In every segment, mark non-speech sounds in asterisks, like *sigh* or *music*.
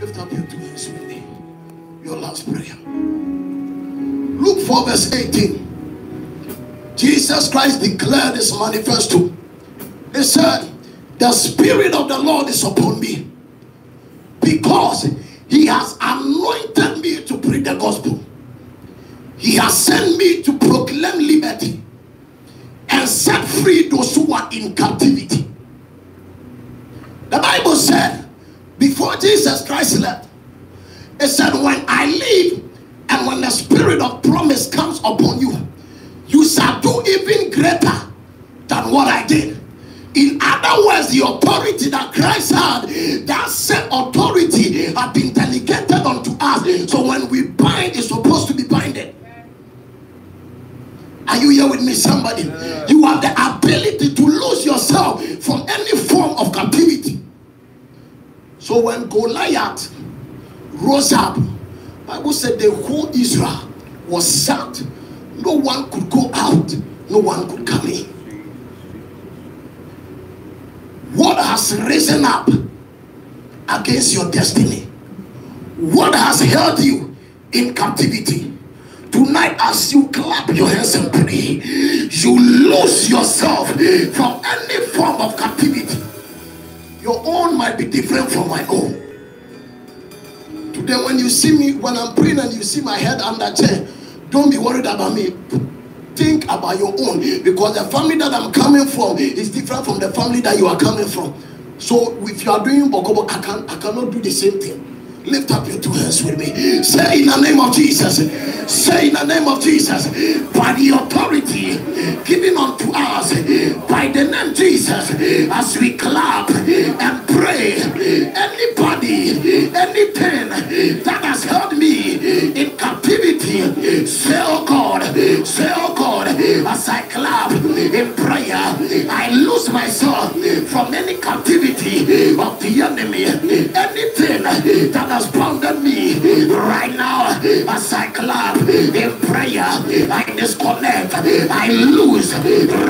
Lift up your two hands with me. Your last prayer. Luke 4, verse 18. Jesus Christ declared this manifesto. He said, The Spirit of the Lord is upon me because He has anointed me to preach the gospel. He has sent me to proclaim liberty and set free those who are in captivity. The Bible said, before Jesus Christ left, it said, When I leave and when the spirit of promise comes upon you, you shall do even greater than what I did. In other words, the authority that Christ had, that same authority had been delegated unto us. So when we bind, it's supposed to be. Are you here with me, somebody? You have the ability to lose yourself from any form of captivity. So when Goliath rose up, Bible said the whole Israel was sacked. No one could go out, no one could come in. What has risen up against your destiny? What has held you in captivity? Tonight, as you clap your hands and pray, you lose yourself from any form of captivity. Your own might be different from my own. Today, when you see me, when I'm praying and you see my head under chair, don't be worried about me. Think about your own because the family that I'm coming from is different from the family that you are coming from. So, if you are doing bokobo, I can I cannot do the same thing. Lift up your two hands with me. Say in the name of Jesus. Say in the name of Jesus. By the authority given unto us by the name Jesus, as we clap and pray, anybody, anything that has held me in captivity, say, oh God, say, oh God, as I clap in prayer, I lose myself from any captivity of the enemy, anything that has bounded me right now as I clap in prayer. I disconnect, I lose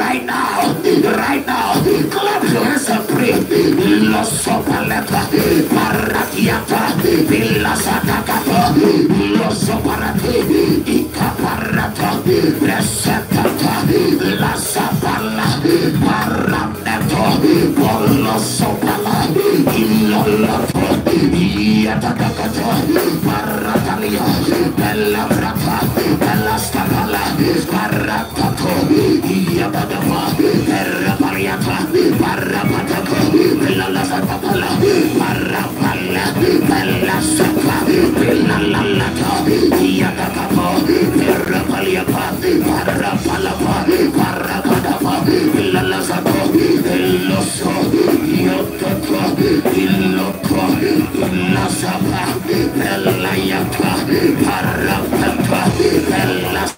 right now, right now. Clap your hands and pray. Los sopaleta, paratiata, villa satakata, los soparati, ikaparata, resetata, la sapala, paraneto, polo sopala, iloloto, yatakata, paratalia, bella brata, bella stapala, paratato, yabadama, perrapaliata, parapatako, bella la sapala, parapala, bella sapa, bella parapalapa, la sapo, illoso, yotoko, illoko, illasapa, bella yata, parapapa, bella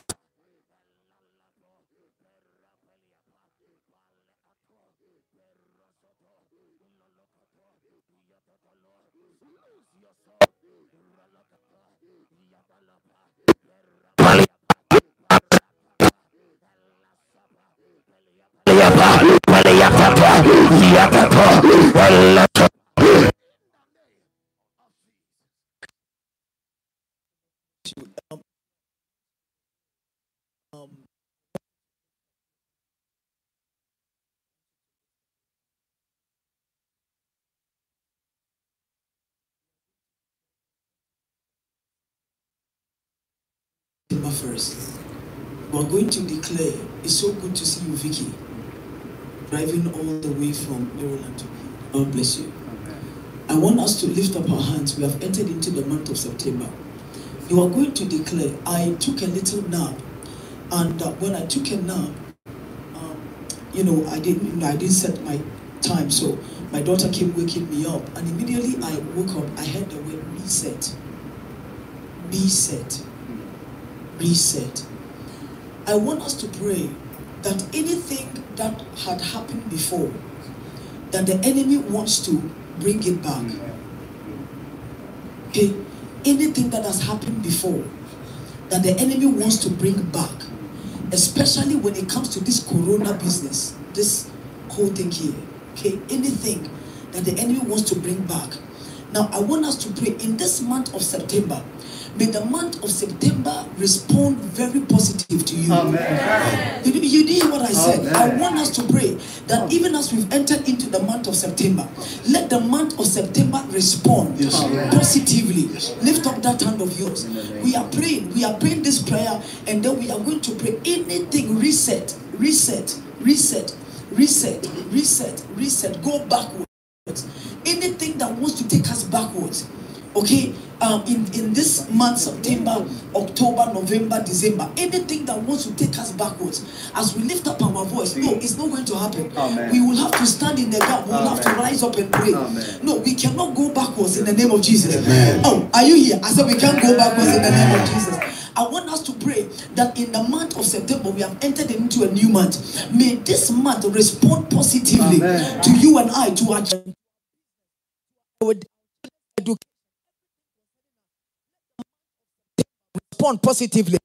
September 1st. We are going to declare, it's so good to see you, Vicky, driving all the way from Maryland to God bless you. I want us to lift up our hands. We have entered into the month of September. You are going to declare, I took a little nap, and uh, when I took a nap, um, you know, I didn't, you know, I didn't set my time, so my daughter came waking me up, and immediately I woke up, I heard the word reset. Reset reset. I want us to pray that anything that had happened before, that the enemy wants to bring it back. Okay? Anything that has happened before, that the enemy wants to bring back, especially when it comes to this corona business, this whole thing here. Okay, anything that the enemy wants to bring back. Now, I want us to pray in this month of September. May the month of September respond very positive to you. Amen. You, you did hear what I said. Amen. I want us to pray that oh. even as we've entered into the month of September, let the month of September respond Yes. Positively. Yes. Lift up that hand of yours. In the name We are praying. We are praying this prayer, and then we are going to pray anything reset, reset, reset, reset, reset, reset. Go backwards. Anything that wants to take us backwards. Okay, um, in, in this month, September, October, November, December, anything that wants to take us backwards, as we lift up our voice, no, it's not going to happen. Amen. We will have to stand in the gap, we will have to rise up and pray. Amen. No, we cannot go backwards in the name of Jesus. Amen. Oh, are you here? I said we can't go backwards in the name of Jesus. I want us to pray that in the month of September we have entered into a new month. May this month respond positively Amen. to you and I to our respond positively.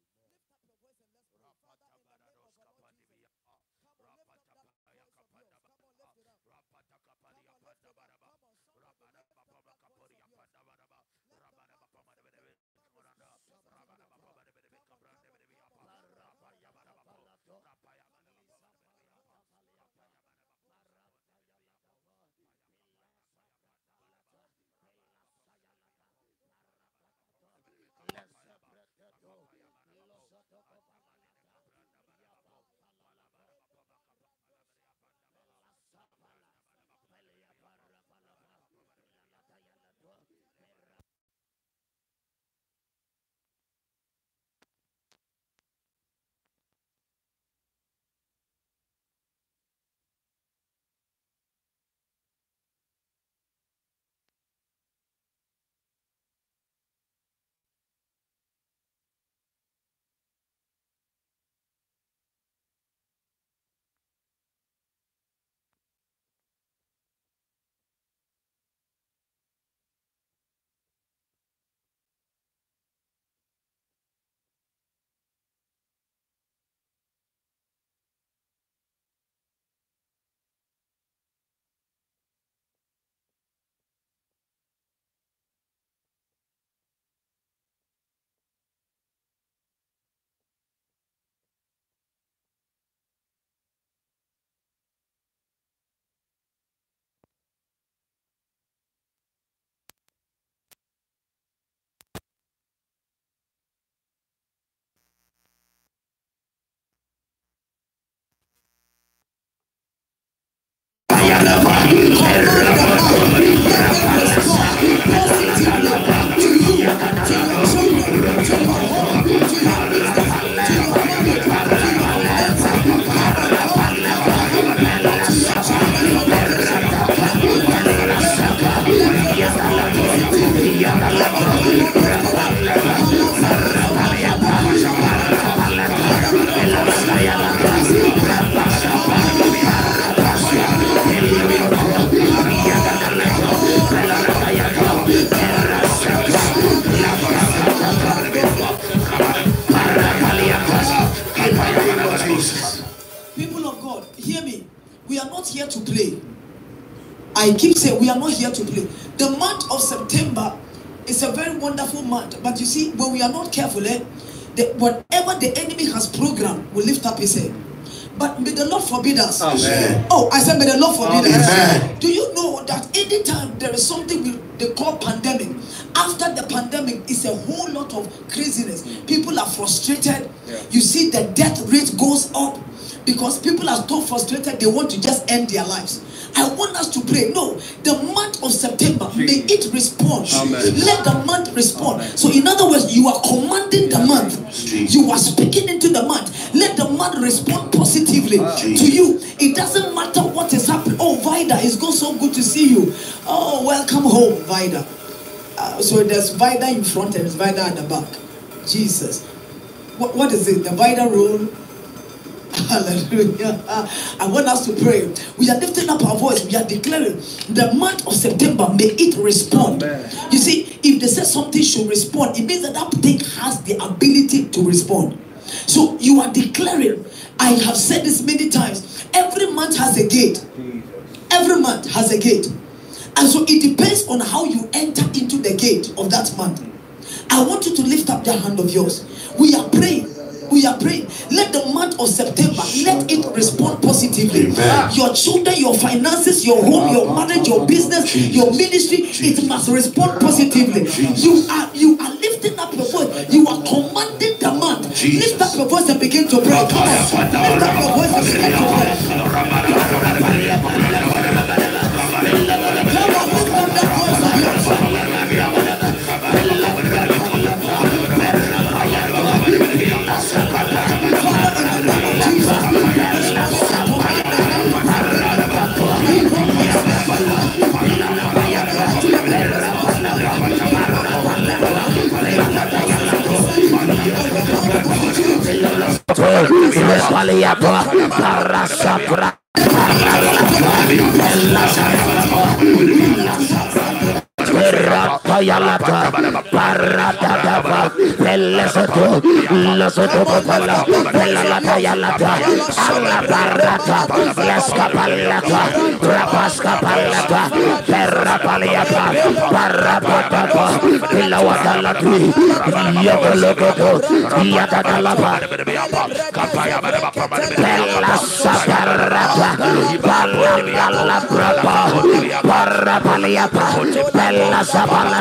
People not careful, eh, the, whatever the enemy has programmed will lift up his head. But may the Lord forbid us. Amen. Oh, I said, may the Lord forbid us. Do you know that anytime there is something we, they call pandemic, after the pandemic, it's a whole lot of craziness. People are frustrated. Yeah. You see, the death rate goes up because people are so frustrated they want to just end their lives. I want us to pray. No, the month of September, may it respond. Amen. Let the welcome home, Vida. Uh, so there's Vida in front and there's Vida at the back. Jesus. What, what is it? The Vida rule? *laughs* Hallelujah. I want us to pray. We are lifting up our voice. We are declaring the month of September, may it respond. Amen. You see, if they say something should respond, it means that that thing has the ability to respond. So you are declaring, I have said this many times, every month has a gate. Every month has a gate. And so it depends on how you enter into the gate of that month. I want you to lift up that hand of yours. We are praying. We are praying. Let the month of September let it respond positively. Amen. Your children, your finances, your home, your marriage, your business, your ministry, it must respond positively. You are you are lifting up your voice. You are commanding the month. Lift up your voice and begin to pray. Come on. Lift up your voice and begin to pray. y les valía toda la raza. La payalata parata dava pelesoto lesoto botala pelala payalata alla parata lesca palata rapasca palata perra paliata parra patata pilawata lati yokolokoto yatatalapa pelasa parata palala prapa parra paliata pelasa palata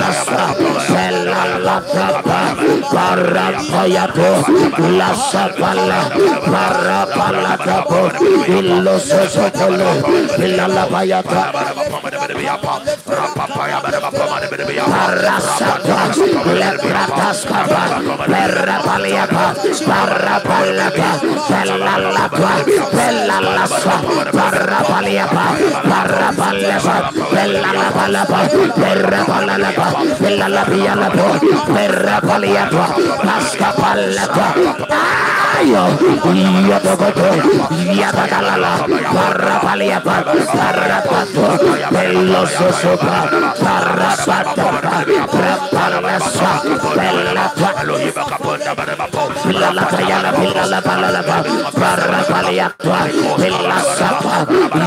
lasa pela la tapa para payapo lasa pala para pala tapo illo sosopolo pila Yapa, Ayayo, Yatokoto, Yatakalala, Parapaliapa, Parapato, Pelososopa, Parapata, Prapanasa, Pelapa, Elohim, Capota, Parapapa, pila la taya la pila la pala la pa. Para pala ya pa. Pila sa pa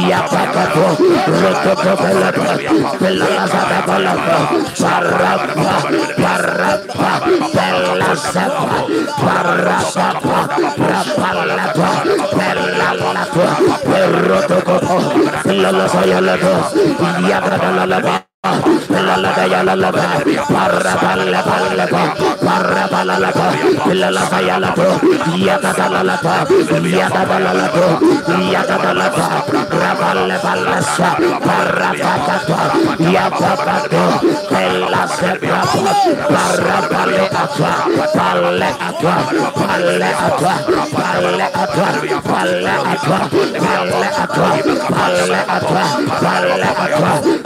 ya pa pa po. Roto po pila pa. Pila la sa pa pala pa. Para pa. Para pa. Pila sa pa para sa pa para pala pa. Pila la pa. Roto po pila la sa ya la pa. Ya pa la la pa.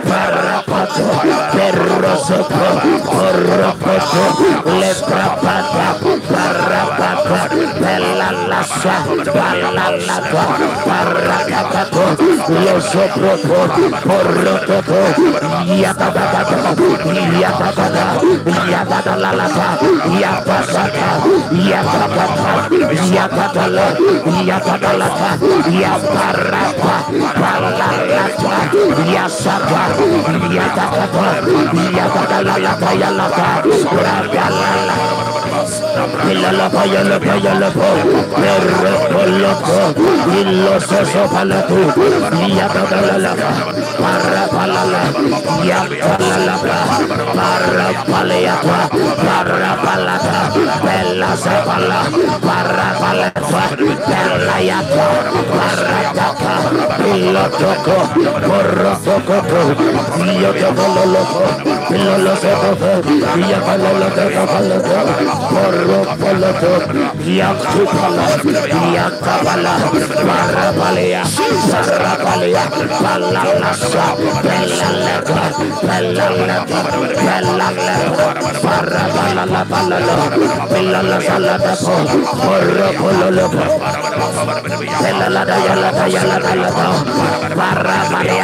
Para Perro soto, horroroso, les va a. Yata Ilala payala payala po, perre polo po, illo soso palatu, ya palala pa, para palala, ya palala pa, para palaya pa, para palata, bella sapala, para palata, bella ya pa, para tapa, illo toko, porro toko po, illo toko lolo po, illo lo soso po, ya palala toko Yalada, Yalada, Yalada, Parapalia, Parapa, Palalasa, Parapakata, Palalakwa, Palalakwa, Palalakwa, Palalakwa, Parapalaka, Parapalaka, Palalakapalo, Yadakapalalaka, Parapalaka,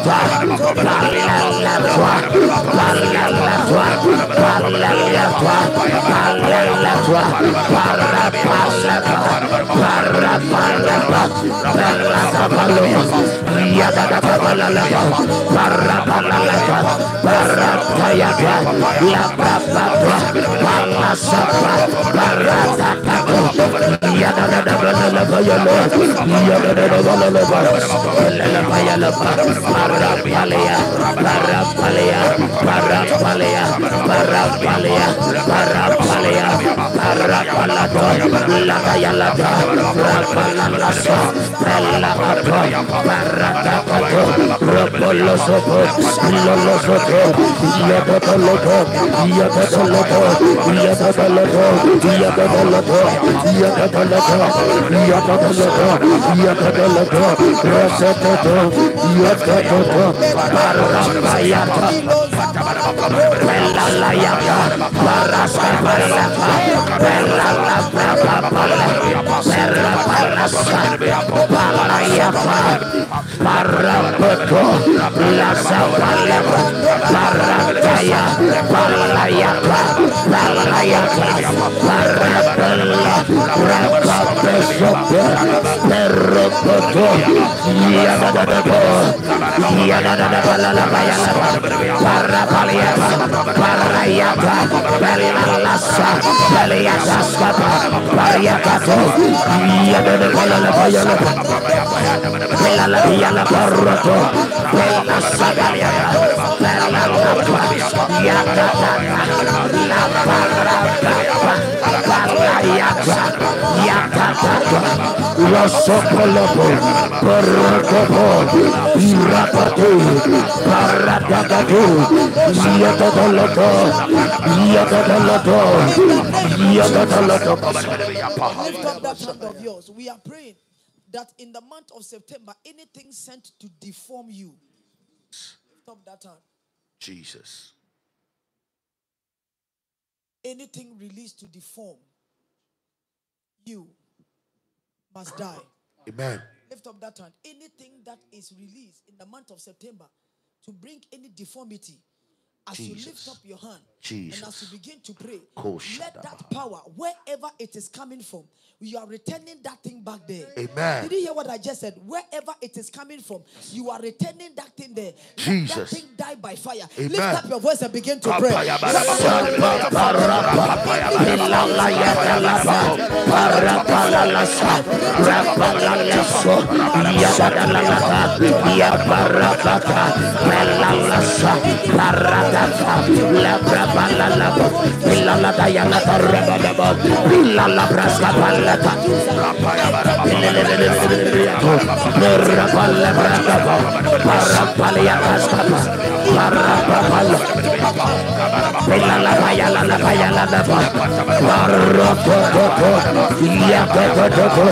Parapayaka, Lapapapa, Palasapa, Paratako, Yadakapalalaka, Yadakapalalaka, Parapalaya, Parapalaya, Parapalaya, Parapalaya, Parapalaya, Parapalato, Lakayalata, Rapalalasa, Pelakato, Paratakato, Ropolosopo, Lolosopo, Yakataloto, Yakataloto, Yakataloto, Yakataloto, Yakataloto, Yakataloto, Yakataloto, Rasatato, Yakatoto, Parapayata, Pelalayaka, Paraskaparelaka, Para Lasapalema, para Palayapa, Palayapa, Parabella, Rapapesope, Perropoto, Yadadadabo, Yadadadabalalabayalapa, Parapaliapa, Parayapa, Pelilalasa, Pelilalasa, Peliataskapa, Pariakato, Yadadapalalabayalapa, Pelalabiala Paroto, Pelasagaliapa, Pelalapa, Yakatata, La Parapa, Palayapa, Yakatata, Rosopolopo, Porotopo, Irapatu, Paratagatu, Yatotoloto, Yatotoloto, Yatotoloto. Lift up that hand of yours. We are praying that in the month of September, anything sent to deform you, lift up that hand. Jesus. Anything released to deform you must die. Amen. Lift up that hand. Anything that is released in the month of September to bring any deformity, as you lift up your hand and as you begin to pray, Koshadaba. let that power, wherever it is coming from, you are returning that thing back there. Amen. Did you hear what I just said? Wherever it is coming from, you are returning that thing there. Let that thing die by fire. Amen. Lift up your voice and begin to pray. Cascapa, Parapapalo, Pilala Payala Payala Parapoto, Yakapoto,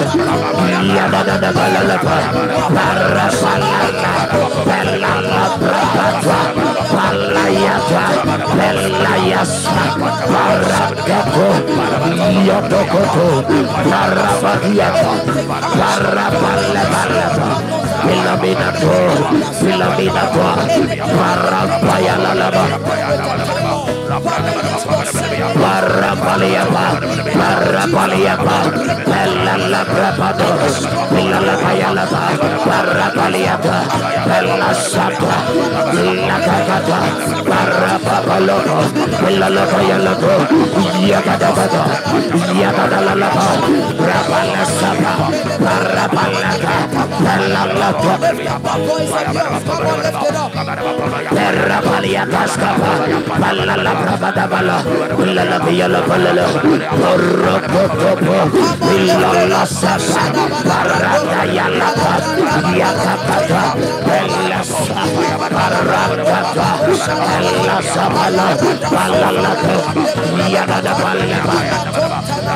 Yadadabalapa, Parapalata, Filamina po, Filamina po, Parang Payalalaba. Parapaliapa, Parapaliapa, Pelala Prapatos, Pilala Payalapa, Parapaliapa, Pella Sapa, Pilla Kakata, Parapapalopo, Pilala Payalapo, Yakadabata, Yakadalalapa, Rapala Sapa, Parapalaka, Pella Lapa, Parapaliapa, Pella Lapra Badabala, la la pia la pala la porro po po po. La la sa sa. Barata ya la pa ya ka pa pa la sa barata ka la sa pala la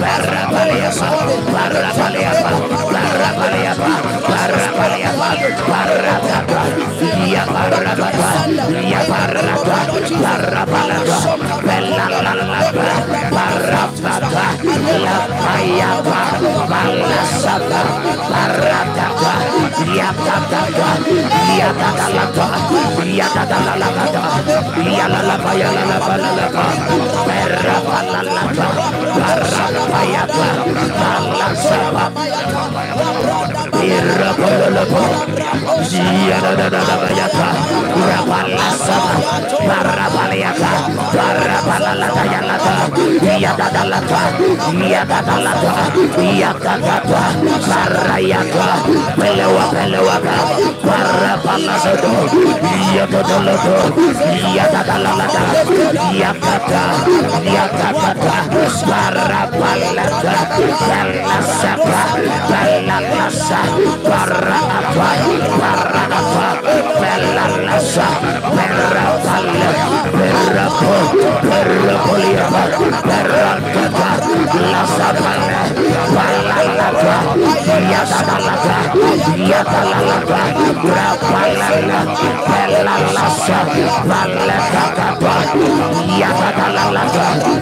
Para Barra, barra, barra, barra, barra, Para palala ya la ta ya da da la ta ya da da la ta ya da da ta para ya ta pele wa pele wa ka para palala do ya da da la ta ya da da la la ta para palala ta pala sa pa para apa para apa para palala para apa perla poliaba, Yasalata, Yatalata, Rapalana, Pelalasa, Palakakapa, Yatalalata,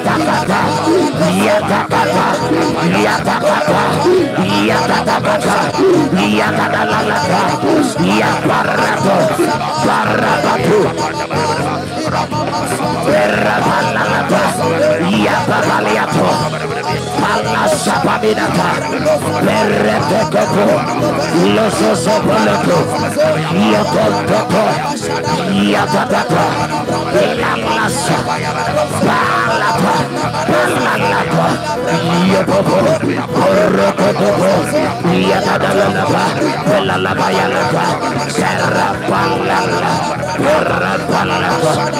Yatakata, Yapabaliato, Palasababinata, Perepecopo, Loso Sopoloto, Yokotopo, Yapatapa, Pelaplasa, Palapa, Palalapa, Yopopo, Orocotopo, Yapadalapa, Pelalapa Yalapa, Serra Palala, Perra Palapa,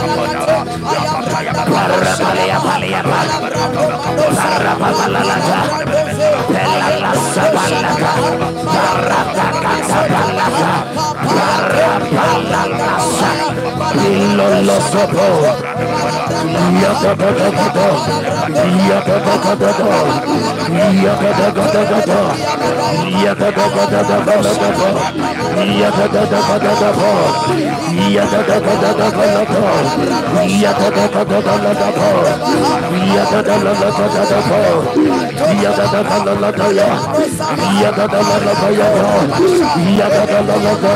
Parra Illa la sopo. Iya da da da da da. Iya da da da da da. Iya da da da da da da. Iya da da da da da da da da da. Iya da da da da da da da. Iya da da da da da da da da. Iya da da da da da da da da. Iya da da la la da da da da. Iya da da da la la da ya. Iya da da la la da ya da. Iya da da la la da.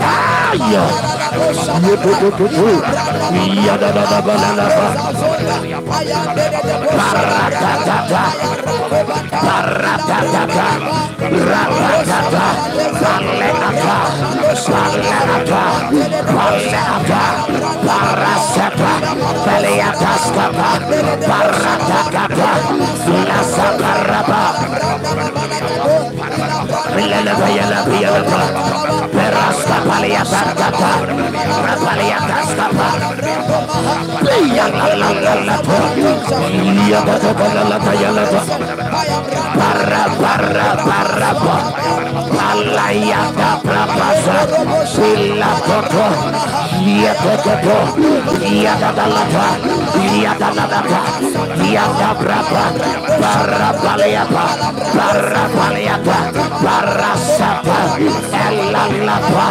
Ah yeah yours, come on, lift up. Terrapalia Cascapa, Palala Pravadabala, Yetututu. Yadadadabalaba. Paratata. Paratata. Rapatata. Palenata. Palenata. Palenata. Parasata. Peleataskapa. Paratakata. Lasakaraba. Leleba yeleba yeleba. Peraska paliatata. Rapaliataskapa. Yalalalalalata. Yadadabalalata yalata. Para para para pa. Prapasa. Sila toto. Para paliapa. Para paliapa. Para sapa. Elalapa.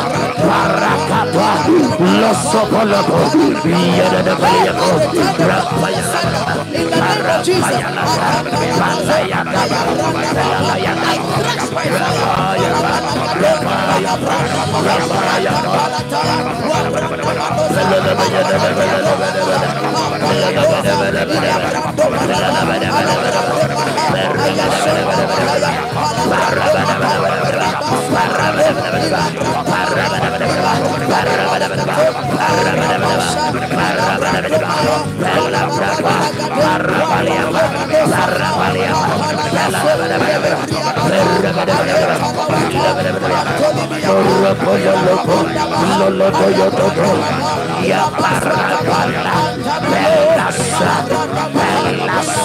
Ya para para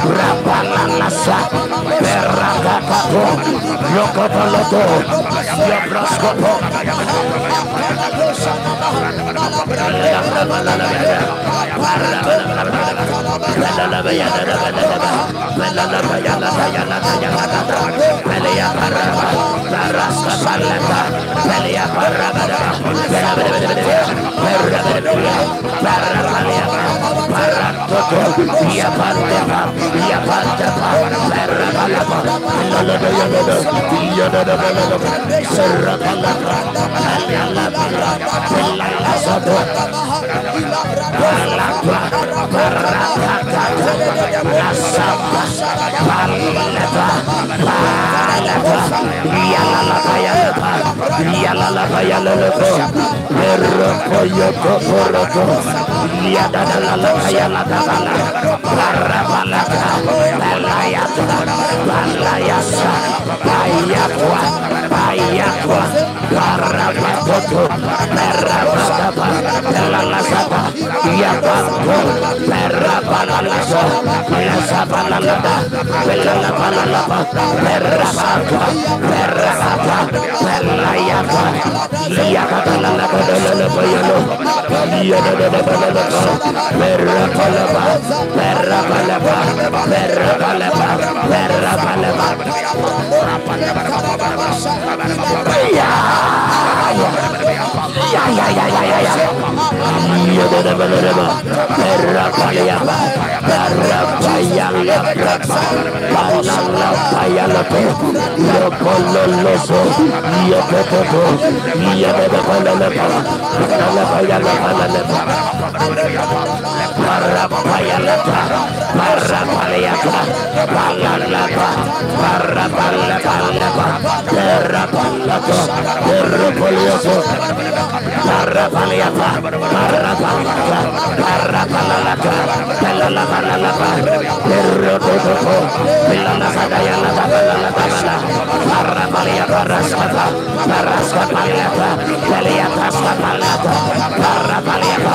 Rapalala sa Rakatapo, Yokapalato, Yalla ayala dabala para balaka balaya balaya Rabato, Perrabasapa, Yeah! Para para para para Parapalapa, Parapalapa, Parapalapa, Parapalapa, Parapalapa, Parapalapa, Parapalapa, Parapalapa, Parapalapa, Parapalapa, Parapalapa, Parapalapa, Parapalapa,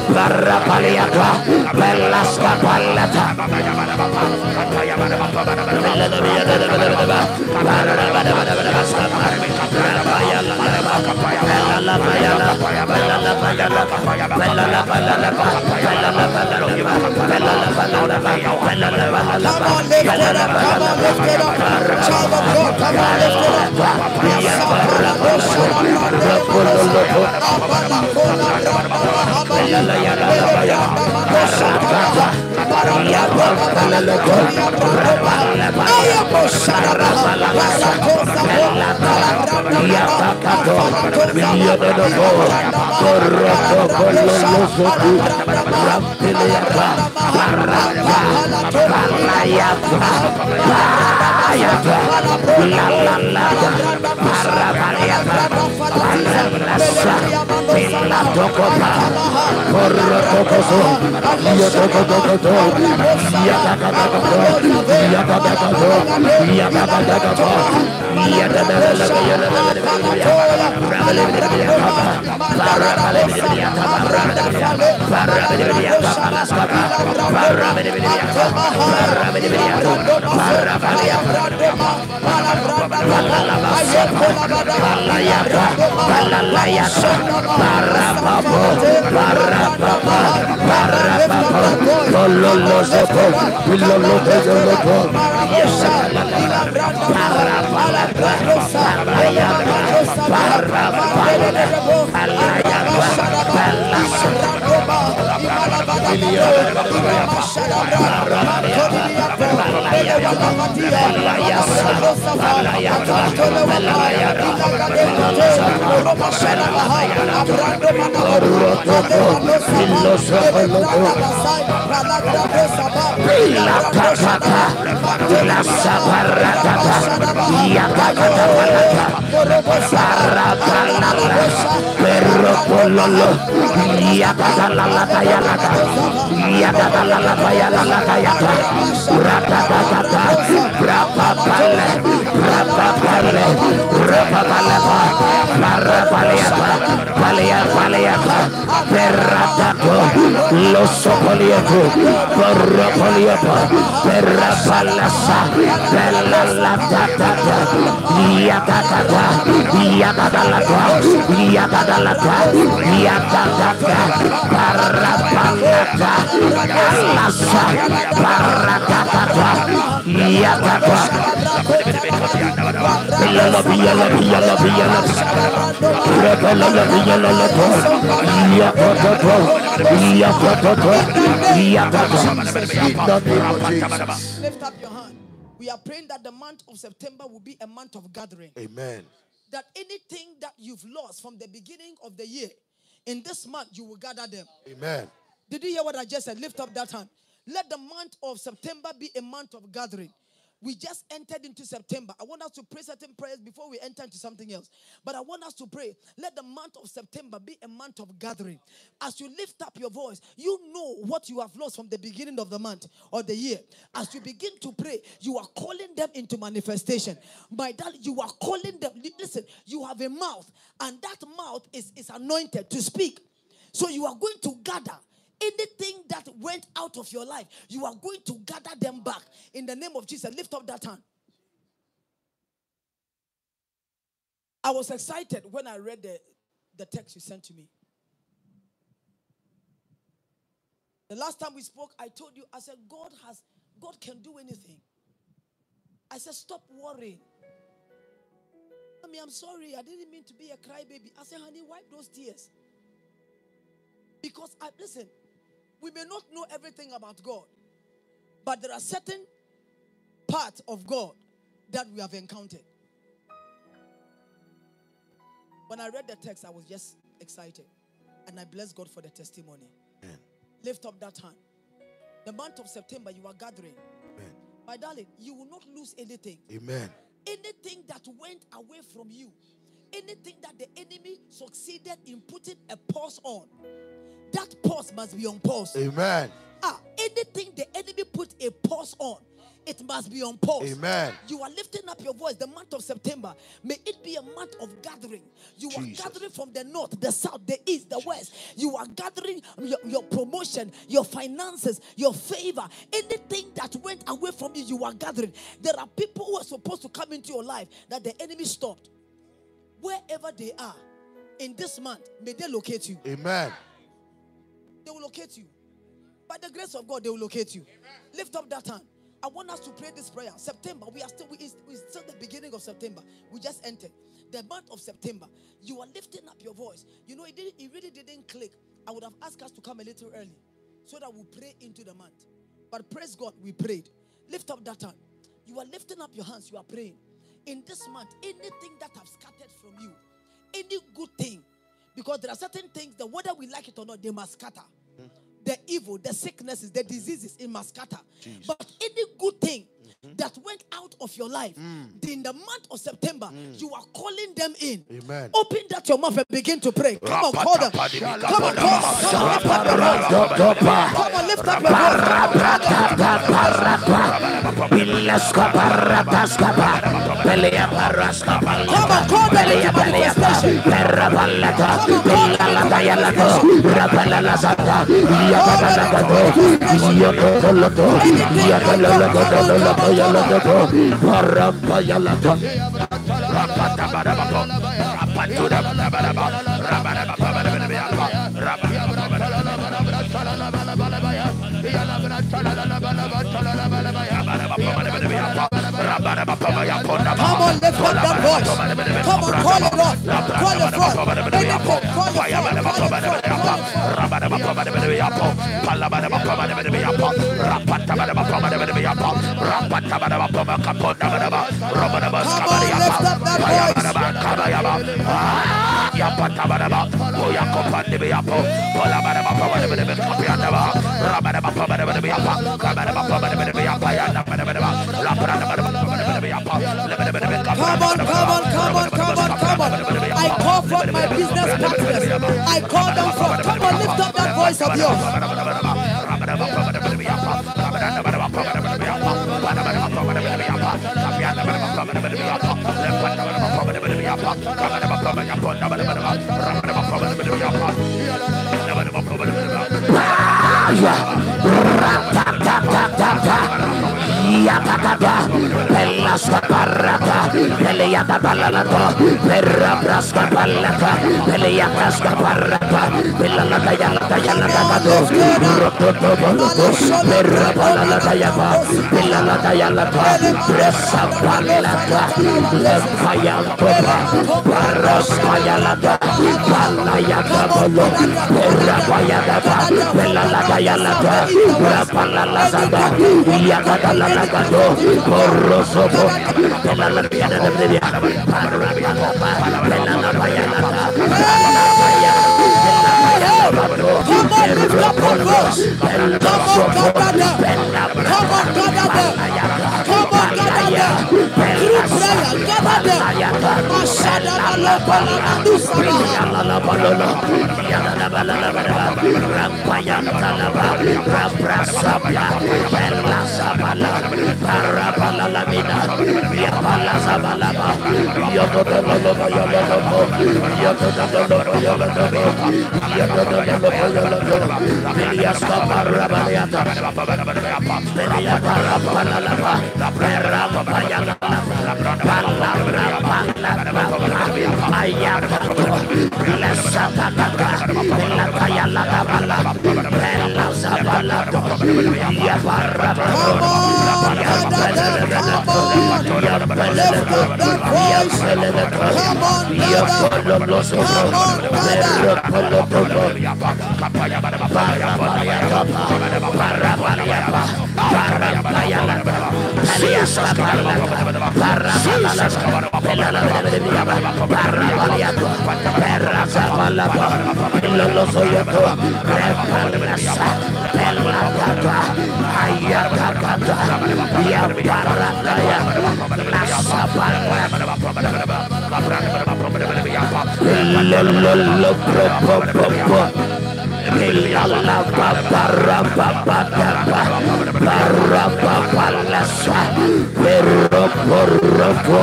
Barapaliaka, Belasca Palata, Barabaya da da da Belalata yalata Ya Ya da da da Ya da da da Ya da da da Ya da da da Ayo Ya da da Rabalalasa Perakatato Lokotoloto Yobraskopo Yakataka, Yakataka, Rapataka, Parapayato, Bella Saprapato, Losotopolopo, Yakatalalakata, Parapaliata, Bella Scapalata. Lift up your hand. We are praying that the month of September will be a month of gathering. Amen. That anything that you've lost from the beginning of the year, in this month you will gather them. Amen. Did you hear what I just said? Lift up that hand. Let the month of September be a month of gathering. We just entered into September. I want us to pray certain prayers before we enter into something else. But I want us to pray. Let the month of September be a month of gathering. As you lift up your voice, you know what you have lost from the beginning of the month or the year. As you begin to pray, you are calling them into manifestation. By that, you are calling them. Listen, you have a mouth, and that mouth is, is anointed to speak. So you are going to gather anything that went out of your life, you are going to gather them back in the name of Jesus. Lift up that hand. I was excited when I read the, the text you sent to me. The last time we spoke, I told you, I said, God has, God can do anything. I said, stop worrying. I mean, I'm sorry, I didn't mean to be a crybaby. I said, honey, wipe those tears. Because I listen, we may not know everything about God, but there are certain parts of God that we have encountered. When I read the text, I was just excited. And I bless God for the testimony. Amen. Lift up that hand. The month of September, you are gathering. Amen. My darling, you will not lose anything. Amen. Anything that went away from you, anything that the enemy succeeded in putting a pause on, that pause must be on pause. Amen. Ah, anything the enemy put a pause on, it must be on pause. Amen. You are lifting up your voice. The month of September, may it be a month of gathering. You Jesus. are gathering from the north, the south, the east, the west. You are gathering your, your promotion, your finances, your favor. Anything that went away from you, you are gathering. There are people who are supposed to come into your life that the enemy stopped. Wherever they are in this month, may they locate you. Amen. They will locate you. By the grace of God, they will locate you. Lift up that hand. I want us to pray this prayer. September, we are still, we, it's, it's still the beginning of September. We just entered the month of September. You are lifting up your voice. You know, it, didn't, it really didn't click. I would have asked us to come a little early so that we pray into the month. But praise God, we prayed. Lift up that hand. You are lifting up your hands, you are praying. In this month, anything that have scattered from you, any good thing, because there are certain things that whether we like it or not, they must scatter. The evil, the sicknesses, the diseases, it must scatter. But any good thing that went out of your life in the month of September, you are calling them in. Amen. Open that your mouth and begin to pray. Come on, call them. Come on, call them. Come on, lift up your voice. Come on, lift up your voice. Come on, call them into manifestation. Come on, lift up that voice. Come on, call it off. Call it forth. Call it forth. Call it forth. Call it forth. Come on, lift up that voice. Come on, come on, come on, come on, come on. I call for my business partners. I call them for. Come on, lift up that voice of yours. Yakatata, Pelaska Parata, Peliata Palalato, Perabraska Palata, Peliataska Parata, Pelalata Yalata Yalatado, Rototo Boloto, Perapalata Yapa, Pelalata Yalata, Presa Palata, Lempayantopa, Paraska Yalata, Palayata Bolo, Perapayata, Pelalata Yalata, Rapalalazada, Yakata Lalagado, Porosopo, Pelalata Yalata, Parapalapa, Pelalapa Yalata, Pelalapaya, Come on, lift up your voice. Come on. Come on. Come on. Come on. Come on. Lift Para Lolo, perro corroco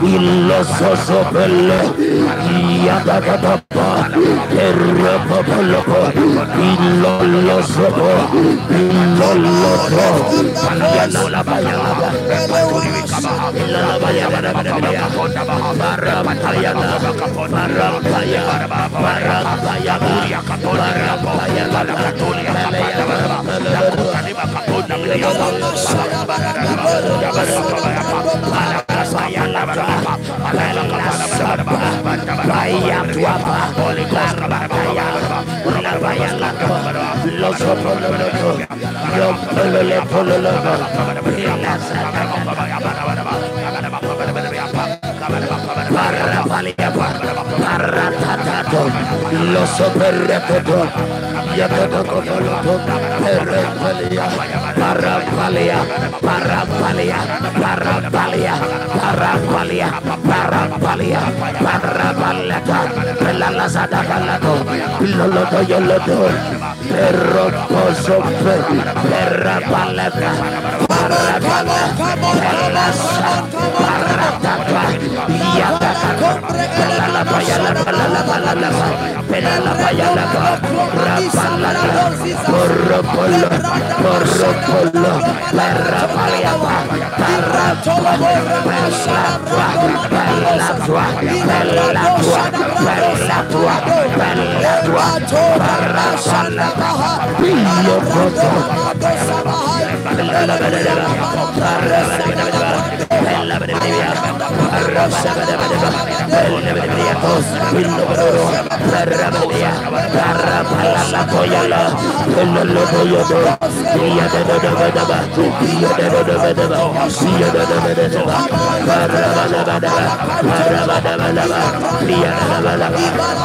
y los osos pelo y atacatapa perro popoloco y los los y los los pagando la payaba la payaba barra payaba barra payaba barra payaba barra te tocó Parapalia, parapalia, parapalia, parapalia, parapalia, parapalia, parapalia, pelalazada palato, piloloto yoloto, perro poso, perrapaleta, parapala, pelasa, paratata, yatata, pelalapayala, pelalapalapa, pelalapayala, rapalata, porropolo, porropolo, perrapaliapa, perrapala, pelatua, pelatua, pelatua, pelatua, pelatua, parapalapa, pilopoto, Rotopo, Villa Zita, Villa La Bragata, Bella La Viata, Villa Payalata, Palala, Parapato, in the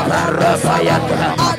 Parabaya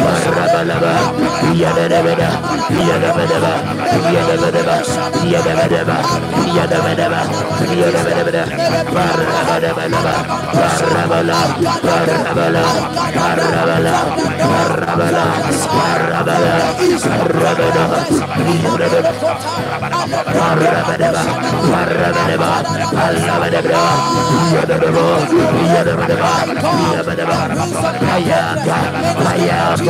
Rabalaba, Yadabadaba, Yadabadaba, Yadabadaba, Yadabadaba, Yadabadaba, Yadabadaba, Barabalaba, Barabala, Barabala, Barabala, Barabala, Barabala, Barabadaba, Yadabadaba, Barabadaba, Barabadaba, Alabadaba, Yadabadaba, Yadabadaba, Yadabadaba, Yadabadaba, Yadabadaba,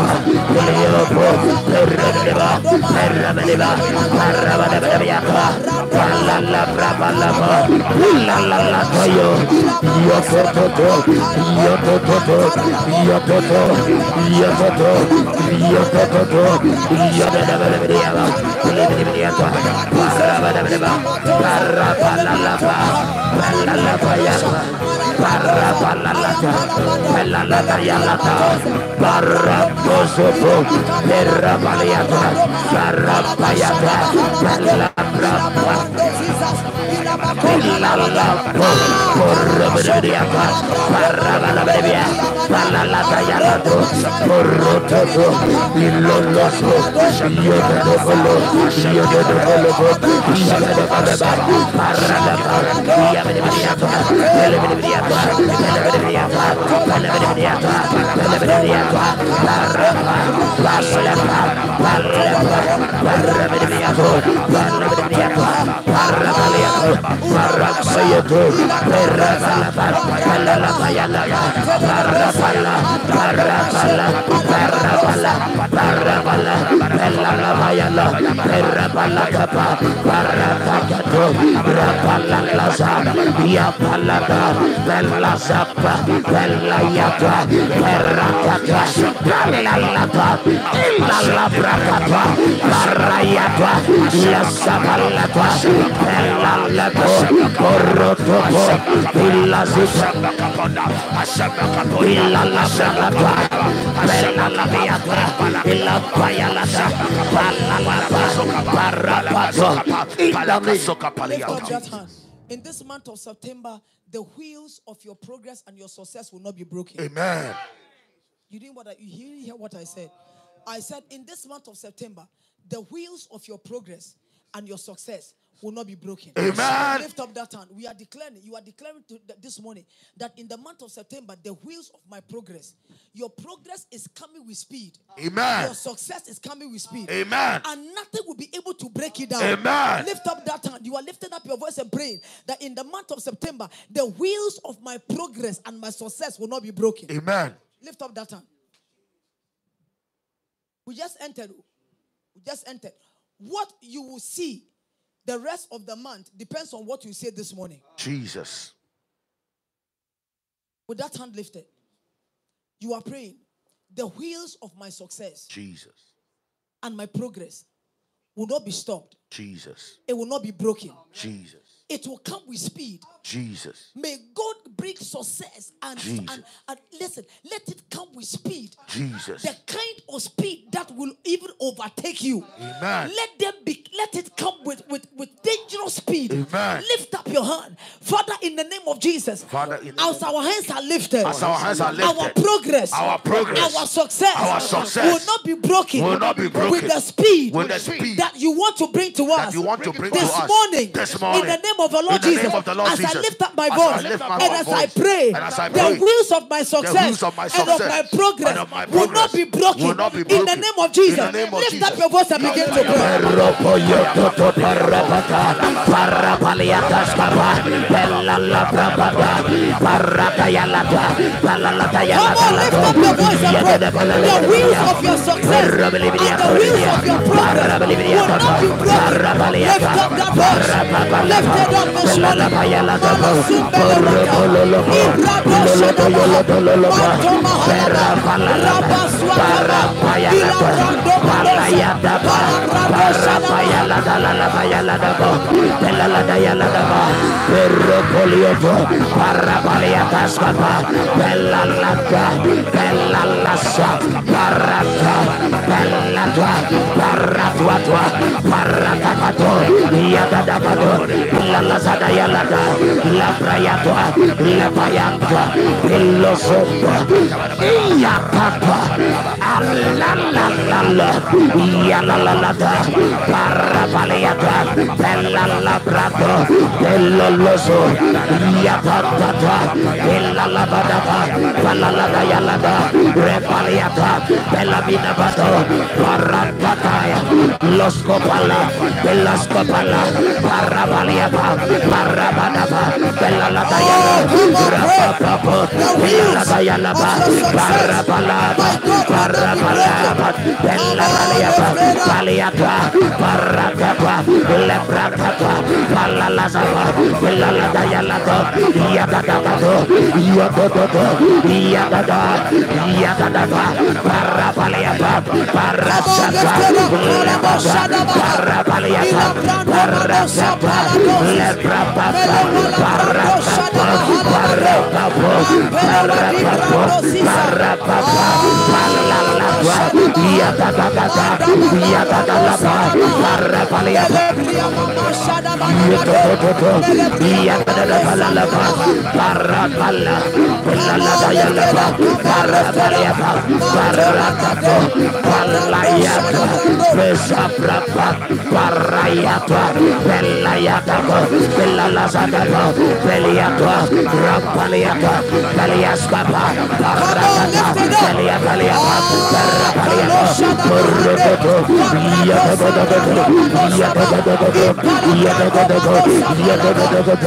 Parra Kosovo, Perabaliata, Parapayata, Palabrapa, Pilalapo, Barcelona, Barcelona, Barcelona, Barcelona, Barcelona, Parasayetu, Perasala, Kalala Payala, Parasala, Parasala, Parabala, Parabala, Pelala Payala, Perabala Kapa, Parabakatu, Rapala Lasa, Yapalada, Bella Sapa, Bella Yata, Perakata, Pelalata, Ilala Brakata, Parayata, Yasapalata, in this month of September, the wheels of your progress and your success will not be broken. Amen. You didn't what I, you hear what I said. I said in this month of September, the wheels of your progress and your success will not be broken. Amen. Lift up that hand. We are declaring, you are declaring this morning that in the month of September, the wheels of my progress, your progress is coming with speed. Amen. Your success is coming with speed. Amen. And nothing will be able to break it down. Amen. Lift up that hand. You are lifting up your voice and praying that in the month of September, the wheels of my progress and my success will not be broken. Amen. Lift up that hand. We just entered. We just entered. What you will see the rest of the month depends on what you say this morning. Jesus. With that hand lifted, you are praying. The wheels of my success Jesus. and my progress will not be stopped. Jesus. It will not be broken. Jesus. It will come with speed. Jesus. May God bring success and, Jesus. and, and listen, let it come with speed. Jesus. The kind of speed that will even overtake you. Amen. Let them be let it come with, with, with dangerous speed. Amen. Lift up your hand. Father, in the name of Jesus. Father, as our hands are lifted. As our hands are lifted, Our progress. our progress, Our success. our success will not be broken. will not be broken With the speed. with the speed that you want to bring to us. you want to bring this to us morning. this morning. In the name of the Lord In the name Jesus. the Lord as I lift up my voice. And as I pray. And as I the pray. wheels of my success. of my and of my progress. and of my will not be broken. will not be In the name of Jesus. Name of lift up your voice and begin to pray. Ropo yototo parapata, parapaliatas kapa, bella la brabada, paratayalata, palalata Come on, lift up your voice and pray. The wheels of your success and the wheels of your progress will not be broken. Lift up that voice. Lift it up this morning. Malasumbelewata. Ibradoshadaba. Mantomahalaba. Rabaswataba. Ilabrandomadosa. Palabrandoshadaba. Parapaliata, Bella Labrato, Bello Loso, Yatata, Bella Labadata, Palalada Yalada, Repaliata, Bella Vinabato, Parapataya, Los Copala, Bella Scopala, Parabaliata, Parabadaba, Bella Ladayala, Rapapapo, Bella Ladayalaba, Parabalaba, Parabalaba, Bella Baliata, Baliata, Paratapa, Lepratapa, Palalazava, Leprapapa, Parapapa, Parapapo, Parapapo, Parapapa, Palalapa, Yadadabata, Yadadalapa,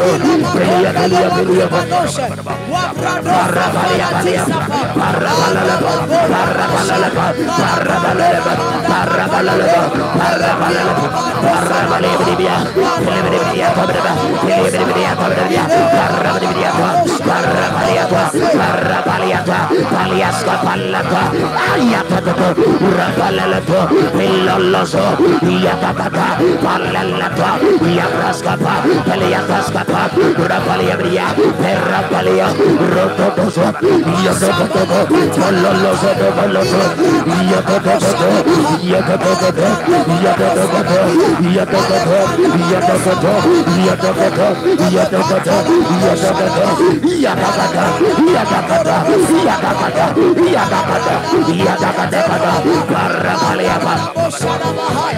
Parapaliapa, together. Parra Paliata, Paliasca Palata, Ayatato, Rapalalato, Piloloso, Yakatata, Palalata, Yabrascapa, Paliatascapa, Rapaliabria, Perrapalia, Rototoso, Yakatoto, Pololoso, Poloso, Yakatoto, Yakatoto, Yakatoto, Yakatoto, Yakatoto, Yakatoto, Yakatoto, Yakatoto, Yadakada, Yadakada, Yadakada, Yadakada, Yadakada, Parapaliapa,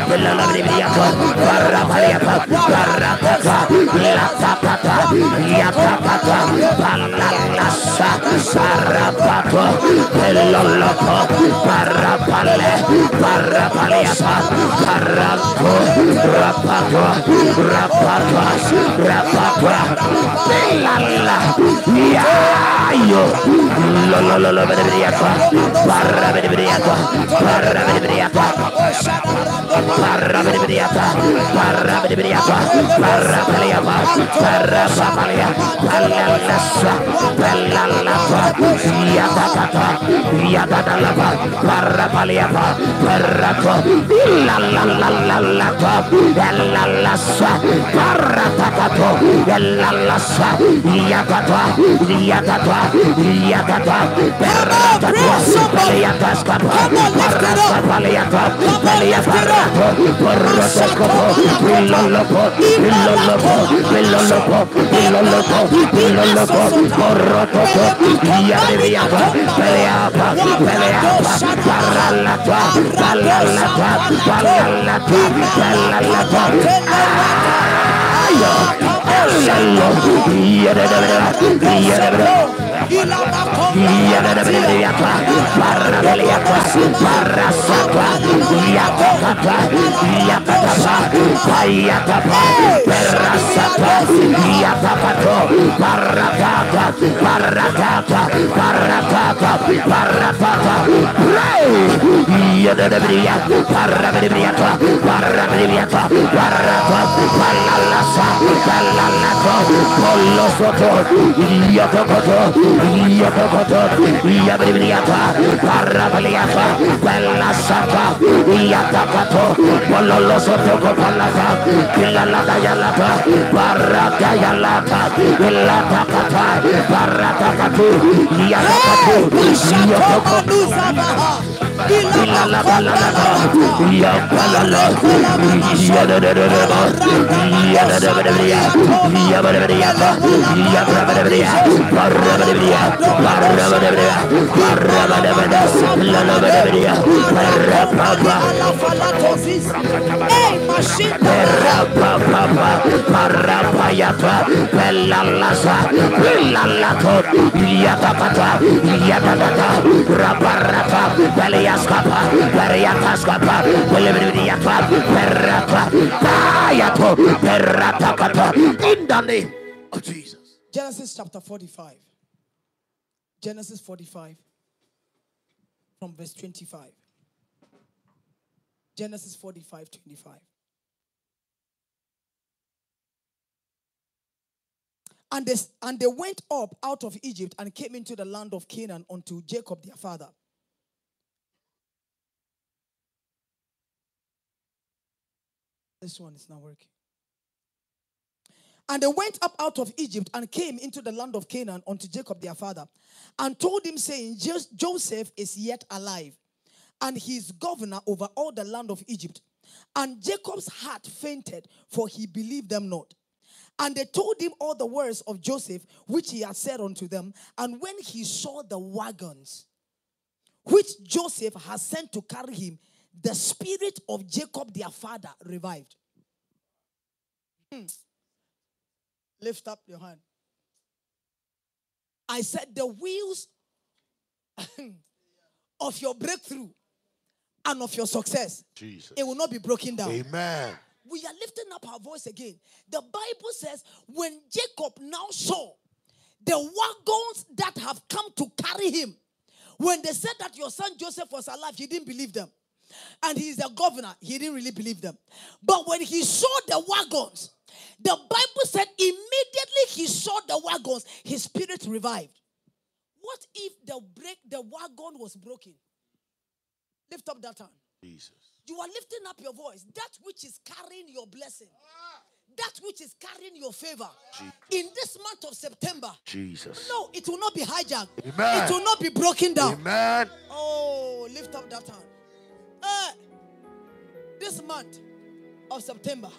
Pilalaribiaka, Parapaliapa, Parapaka, Lapapaka, yakapata balakasa sarapato peloloko parapale parapaleasa parapo rapato rapato rapato pelala yayo lolololo berebriakwa para berebriakwa para berebriakwa Parabediata, Parabediata, Parapeliava, Parapalia, Palalasa, Palalapa, Yatata, Yatatalapa, Parapaliapa, Parapo, Lalalapa, Lalasa, Parapatato, Lalasa, Yatata, Yatata, Yatata, Parapaliata, Parapaliata, Parapaliata, Barata, Barata, Pilalapa, Pilalapa, Pilalapa, Pilalapa, Pilalapa, Barata, Yariapa, Peleapa, Peleapa, Paralapa, Palalapa, Palalapa, Palalapa, Ayah, Ayah, Ayah, Ayah, Ayah, Ayah, Yadabato, Yabokoto, Yabriata, Parabaliata, Bella Sata, Yatakato, Pololo Sotoco Palata, Kilalata Yalata, Barata Yalata, Ilata Yata pata, yata pata, rapa rapa, bali Perrata, Payato, in the name of Jesus. Genesis chapter 45. Genesis 45 from verse 25. Genesis 45 25. And they, and they went up out of Egypt and came into the land of Canaan unto Jacob their father. This one is not working. And they went up out of Egypt and came into the land of Canaan unto Jacob their father, and told him, saying, Joseph is yet alive, and he is governor over all the land of Egypt. And Jacob's heart fainted, for he believed them not. And they told him all the words of Joseph, which he had said unto them. And when he saw the wagons, which Joseph had sent to carry him, the spirit of Jacob their father revived. Hmm. Lift up your hand. I said, the wheels *laughs* of your breakthrough and of your success, Jesus. it will not be broken down. Amen. We are lifting up our voice again. The Bible says, when Jacob now saw the wagons that have come to carry him, when they said that your son Joseph was alive, he didn't believe them. And he's the governor, he didn't really believe them. But when he saw the wagons, the Bible said immediately he saw the wagons, his spirit revived. What if the break the wagon was broken? Lift up that hand. Jesus. You are lifting up your voice. That which is carrying your blessing. That which is carrying your favor. Jesus. In this month of September. Jesus. No, it will not be hijacked. Amen. It will not be broken down. Amen. Oh, lift up that hand. Eh, this month of September,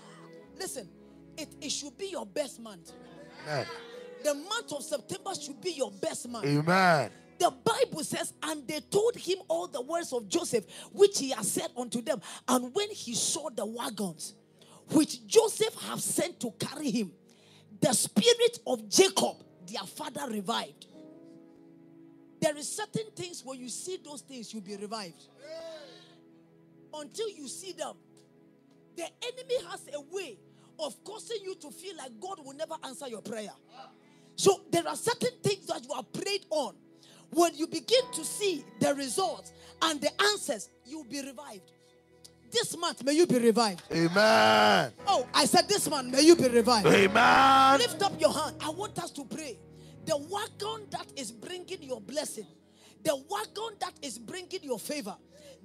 listen, it, it should be your best month. Amen. The month of September should be your best month. Amen. The Bible says, and they told him all the words of Joseph, which he has said unto them. And when he saw the wagons, which Joseph have sent to carry him, the spirit of Jacob, their father, revived. There is certain things when you see those things, you'll be revived. Until you see them, the enemy has a way of causing you to feel like God will never answer your prayer. So there are certain things that you are prayed on. When you begin to see the results and the answers, you'll be revived. This month, may you be revived. Amen. Oh, I said this month, may you be revived. Amen. Lift up your hand. I want us to pray. The wagon that is bringing your blessing, the wagon that is bringing your favor,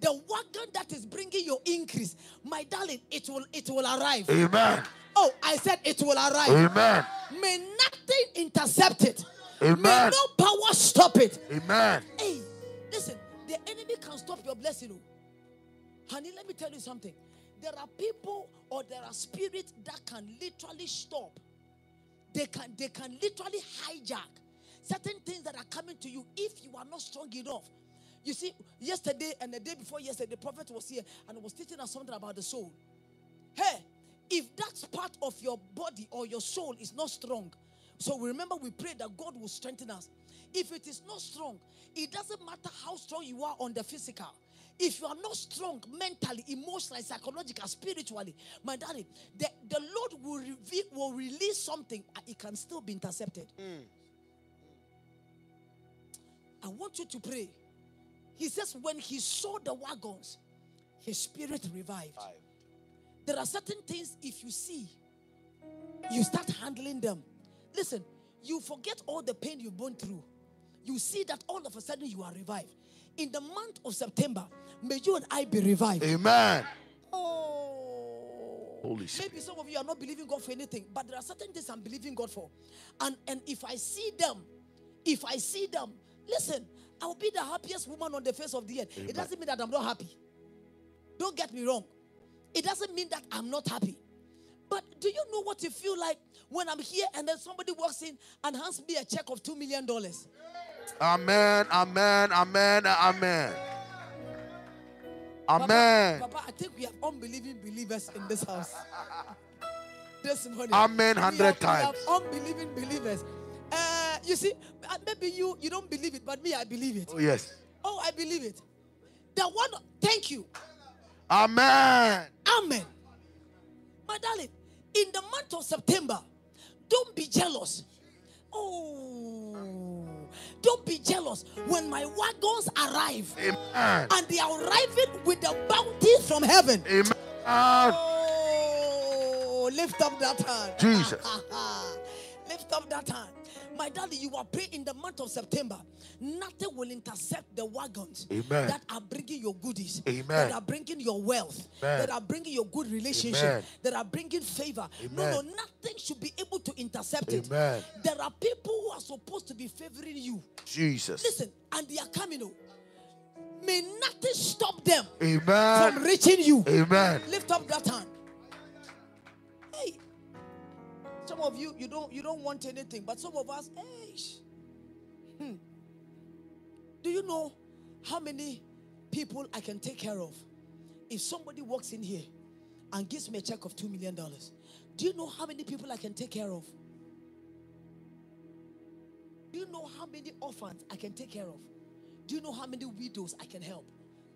the wagon that is bringing your increase, my darling, it will it will arrive. Amen. Oh, I said it will arrive. Amen. May nothing intercept it. Amen. May no power stop it. Amen. Hey, listen, the enemy can stop your blessing. oh. Honey, let me tell you something. There are people or there are spirits that can literally stop. They can they can literally hijack certain things that are coming to you if you are not strong enough. You see, yesterday and the day before yesterday, the prophet was here and was teaching us something about the soul. Hey, if that part of your body or your soul is not strong, so we remember we pray that God will strengthen us. If it is not strong, it doesn't matter how strong you are on the physical. If you are not strong mentally, emotionally, psychologically, spiritually, my darling, the, the Lord will reveal, will release something, and it can still be intercepted. Hmm. I want you to pray. He says, when he saw the wagons, his spirit revived. There are certain things, if you see, you start handling them. Listen, you forget all the pain you've gone through. You see that all of a sudden you are revived. In the month of September, may you and I be revived. Amen. Oh, Holy Spirit. maybe some of you are not believing God for anything, but there are certain things I'm believing God for. And and if I see them, if I see them, listen, I'll be the happiest woman on the face of the earth. It doesn't mean that I'm not happy. Don't get me wrong. It doesn't mean that I'm not happy. But do you know what you feel like when I'm here and then somebody walks in and hands me a check of $2 million? Amen. Amen. Amen. Amen. Amen. Papa, I think we have unbelieving believers in this house. *laughs* this morning. Amen, We 100 have- we have unbelieving believers. You see, uh, maybe you you don't believe it, but me, I believe it. Oh, yes. Oh, I believe it. The one, thank you. Amen. Amen. My darling, in the month of September, don't be jealous. Oh, don't be jealous when my wagons arrive Amen. and they are arriving with the bounty from heaven. Amen. Oh, lift up that hand. Jesus. *laughs* lift up that hand. My daddy, you are praying in the month of September. Nothing will intercept the wagons Amen. that are bringing your goodies, Amen. that are bringing your wealth, Amen. that are bringing your good relationship, Amen. that are bringing favor. No, Amen. no, nothing should be able to intercept it. Amen. There are people who are supposed to be favoring you. Jesus. Listen, and they are coming. Oh. May nothing stop them Amen. from reaching you. Amen. Lift up that hand. Some of you you don't you don't want anything, but some of us, hey, hmm. do you know how many people I can take care of? If somebody walks in here and gives me a check of two million dollars, do you know how many people I can take care of? Do you know how many orphans I can take care of? Do you know how many widows I can help?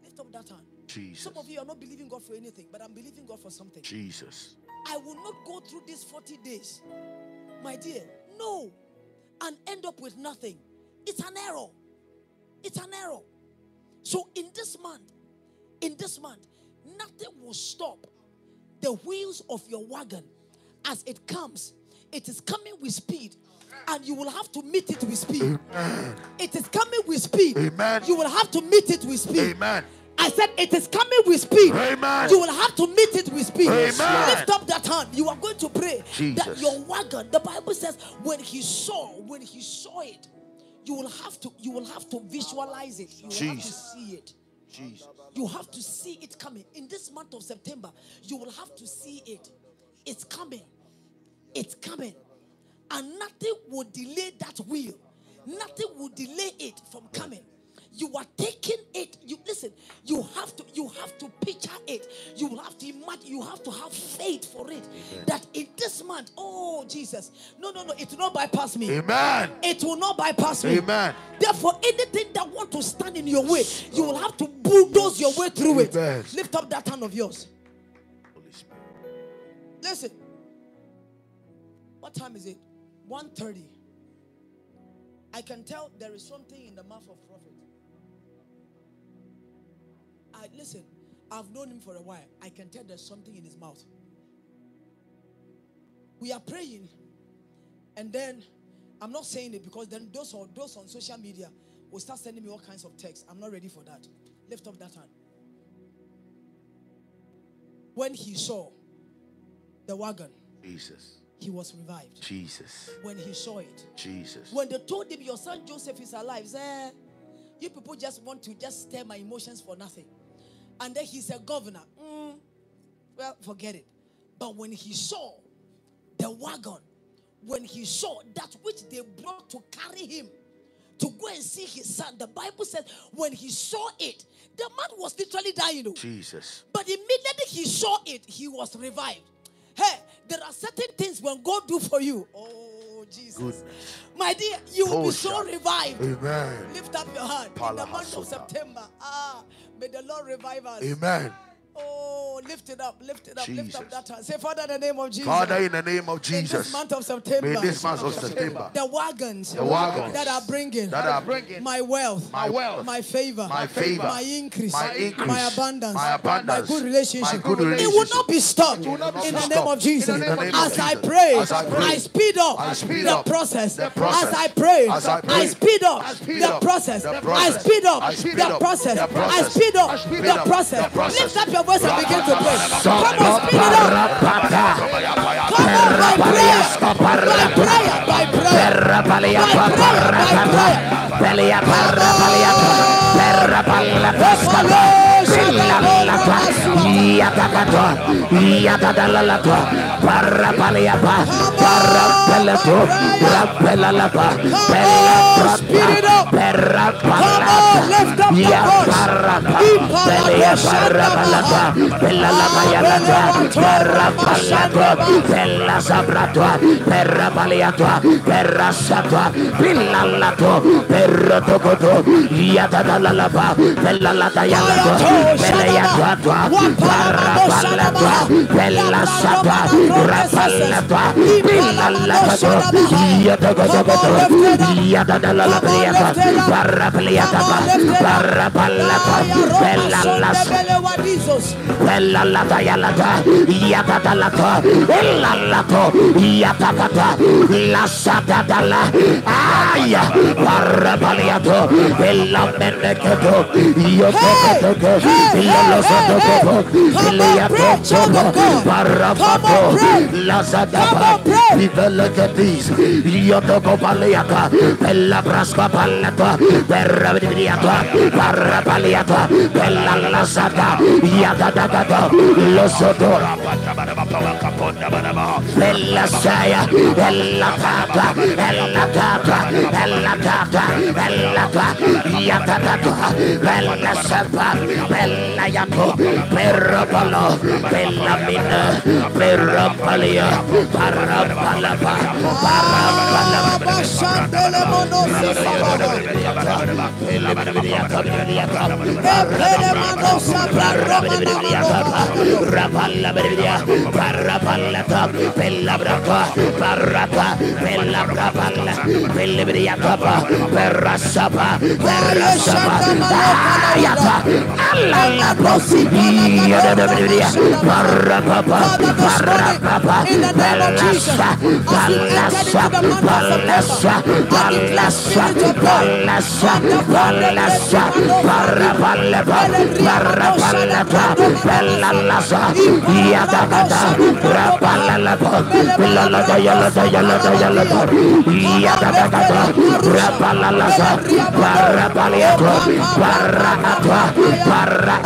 Lift up that hand. Jesus. Some of you are not believing God for anything, but I'm believing God for something. Jesus. I will not go through these 40 days, my dear. No, and end up with nothing. It's an error. It's an error. So, in this month, in this month, nothing will stop the wheels of your wagon as it comes It is coming with speed. And you will have to meet it with speed. It is coming with speed. Amen. You will have to meet it with speed. Amen. I said it is coming with speed. Amen. You will have to meet it with speed. Amen. Lift up that hand. You are going to pray that your wagon. The Bible says when he saw, when he saw it, you will have to, you will have to visualize it. You will have to see it. Jesus. You have to see it coming. In this month of September, you will have to see it. It's coming. It's coming. And nothing will delay that will. Nothing will delay it from coming. You are taking it. You listen, you have to you have to picture it. You will have to imagine, you have to have faith for it. That in this month, oh Jesus. No, no, no, it will not bypass me. Amen. It will not bypass me. Amen. Therefore, anything that want to stand in your way, you will have to bulldoze your way through it. Lift up that hand of yours. Listen. What time is it? 1.30. I can tell there is something in the mouth of prophet. I listen. I've known him for a while. I can tell there's something in his mouth. We are praying, and then I'm not saying it because then those on those on social media will start sending me all kinds of texts. I'm not ready for that. Lift up that hand. When he saw the wagon, Jesus. he was revived. Jesus. When he saw it, Jesus. when they told him your son Joseph is alive, say, you people just want to just stir my emotions for nothing. And then he's a governor. Mm, well, forget it. But when he saw the wagon, when he saw that which they brought to carry him to go and see his son, the Bible says when he saw it, the man was literally dying. Jesus. But immediately he saw it, he was revived. Hey, there are certain things when God do for you. Oh, Jesus. Goodness. My dear, you will be so revived. Amen. Lift up your hand in the month of September. Ah, may the Lord revive us. Amen. Lift it up, lift it up, lift up Jesus. that hand. Say, Father, in the name of Jesus. Father, in the name of in this Jesus. month of September, May this month of September. the wagons, The wagons that are bringing, that are bringing my wealth, my wealth, my favor, my favor, my increase, my increase, my abundance, my abundance, my good relationship. my good It will not be stopped It will not be in the name of Jesus. In the name of As I pray, As I speed up I speed the process. the process. As I pray, As I speed up the process. I speed up the process. I speed up I speed the up process. the process. Lift up your voice and begin to pray. Come on, speed it up. Come on, by prayer, by prayer, by prayer, by prayer, by prayer. Pelia parrapalia perrapalla cascata. Yatakato. Yatadalata. Parrapalia pa. Parrapelato. Rappelalapa. Pellaprata. Perrapalata. lift up your voice. Yaparrapa. Pelia parrapalata. Pellalapayalata. Perrapalato. Pella sabratua. Pellasapa. Rapalatua. Pillalato. Yatagato. Yatadalalapa. Parrapaliata. Parrapalata. Pellalasa. Bella lata yalata, yatata lata, ella lato, yatakata, lasata dala, aya, parabaliato, bella meneketo, yoteketeke, iliatoto, parapato, lazadaba, nivelekebis, yotoko paliata, bella brasca palata, perrabidiata, parapaliata, bella lazada, yatata, losoto, bella saya, bella tata, bella tata, bella tata, bella tata, yatata, bella sapa, bella Parapala, Pelamina, Perapalia, Parapala, Parapala, Mashandele Monosi, Epele Manosa, Parapala, Beria, Parapala, Pelabrapa, Parapa, Pelabrapala, Pelabria, Papa, Perasapa, Perasapa, Ayapa, Allah, la. in the name of Jesus. As we enter into of September, I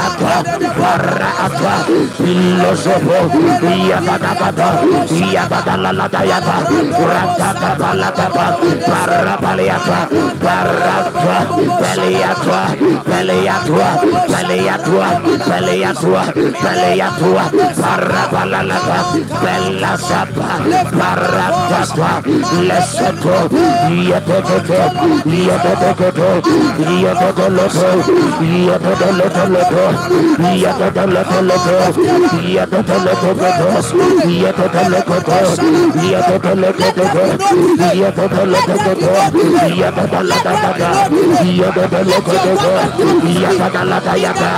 declare spirit ata illo sopo iya bada bada iya bada la la da ya ba rata ta ba la ta ba para balia ta para ta balia ta balia ta balia ta balia ta balia ta para bala la ta bella sapa para ta ta le sopo iya te te te iya te te te te te te lo te iya te te lo te lo te iya te te lo Paratata, Lesoto, Yatoto, Yatoto, Yatotoloto, Yatotoloto, Yatotoloto, Yatotoloto, Yatotoloto, Yatotoloto, Yatotoloto, Yatotoloto, Yatotoloto, Yatotoloto, Yata,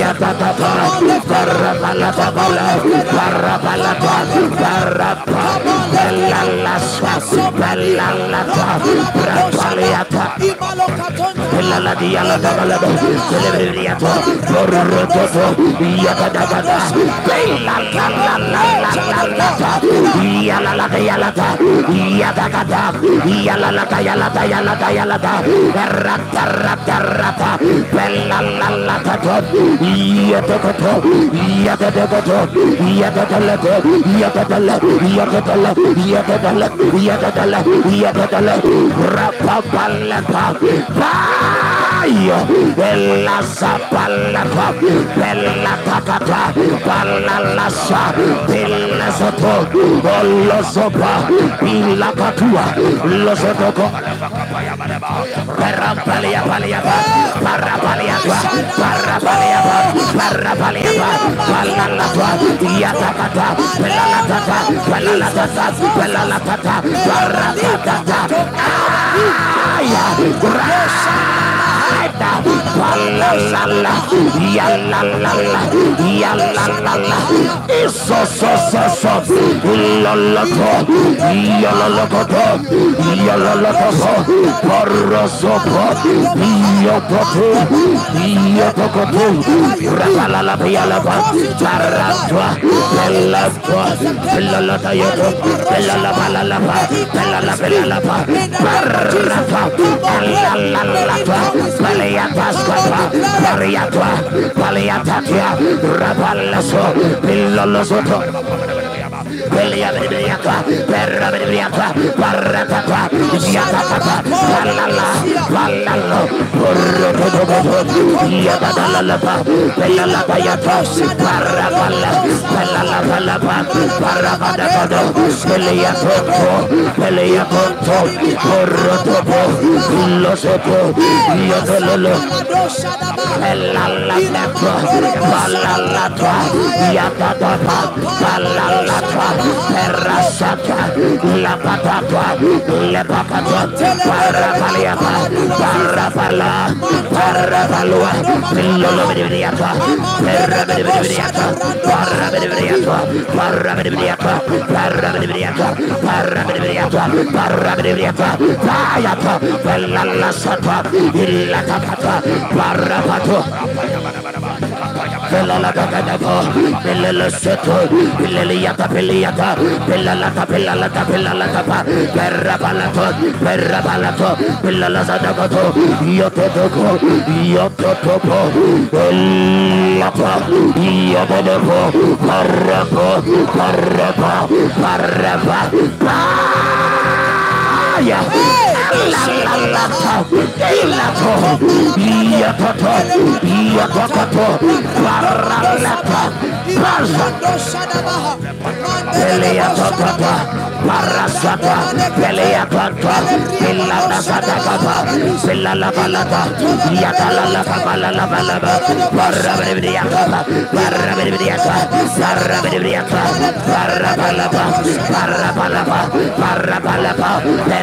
Yatatapa, Parapalatabala, Parapalapa, Parapa, Pelalasa, Pelalata, Prapaliata, Pelaladia, Ladabalada, Celebriato, Porrototo, Yagadagada, yabadabada yalalaka! Ay, bella sapalapa, bella tacata, bella lassa, bella soto, bollo sopra, bella patua, lo sotoco. Parra palia palia pa, parra palia pa, parra palia pa, parra palia pa, bella la tua, ia bella la bella la bella la tata, parra tata pelala Pariatwa, Paliatakia, Rapalaso, Pilolosoto. Belia Briata, Perra Briata, Parratata, Yatata, Bella Palala, Porro, Yatalapa, Pelala Payatos, Parapala, Palala Palapa, Parapatapado, Belia Tonto, Belia Tonto, Porro Topo, Losopo, Yatololo, Pelala Bella Yatata, Palala, Perasaka Lapatapa para Parapaliapa Parapala Parapalua para Mediata Parapediata Parapediata para Parapediata Parapediata Parapediata para Pelalasapa Ilakakata Parapato. Pelalata kanava, pelala seto, pelaliata peliata, pelalata pelalata pelalata pa, perabalato, perabalato, pelala sadagato, yototoko, yototopo, elapa, yototopo, parapa, parapa, parapa, parapa. Maya, Alata,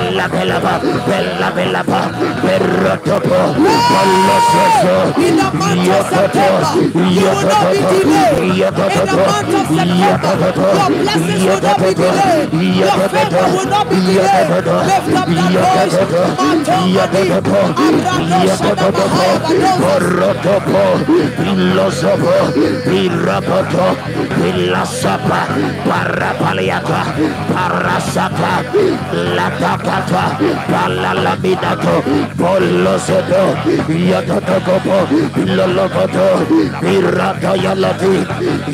Bella Bella Bellaba, Perrotopo, Polososo, Yototo, Yototo, Yototo, Yototo, Your blessings will not be delayed. Your favor will not be delayed. Lift up that voice. Matokadi, Abrado, Porotopo, Pilosopo, Pirapoto, Pilasapa, Parapaliata, Parasata, Latapata, Palalabinato, Polosoto, Yatotokopo, Pilolokoto, Pirata Yalati,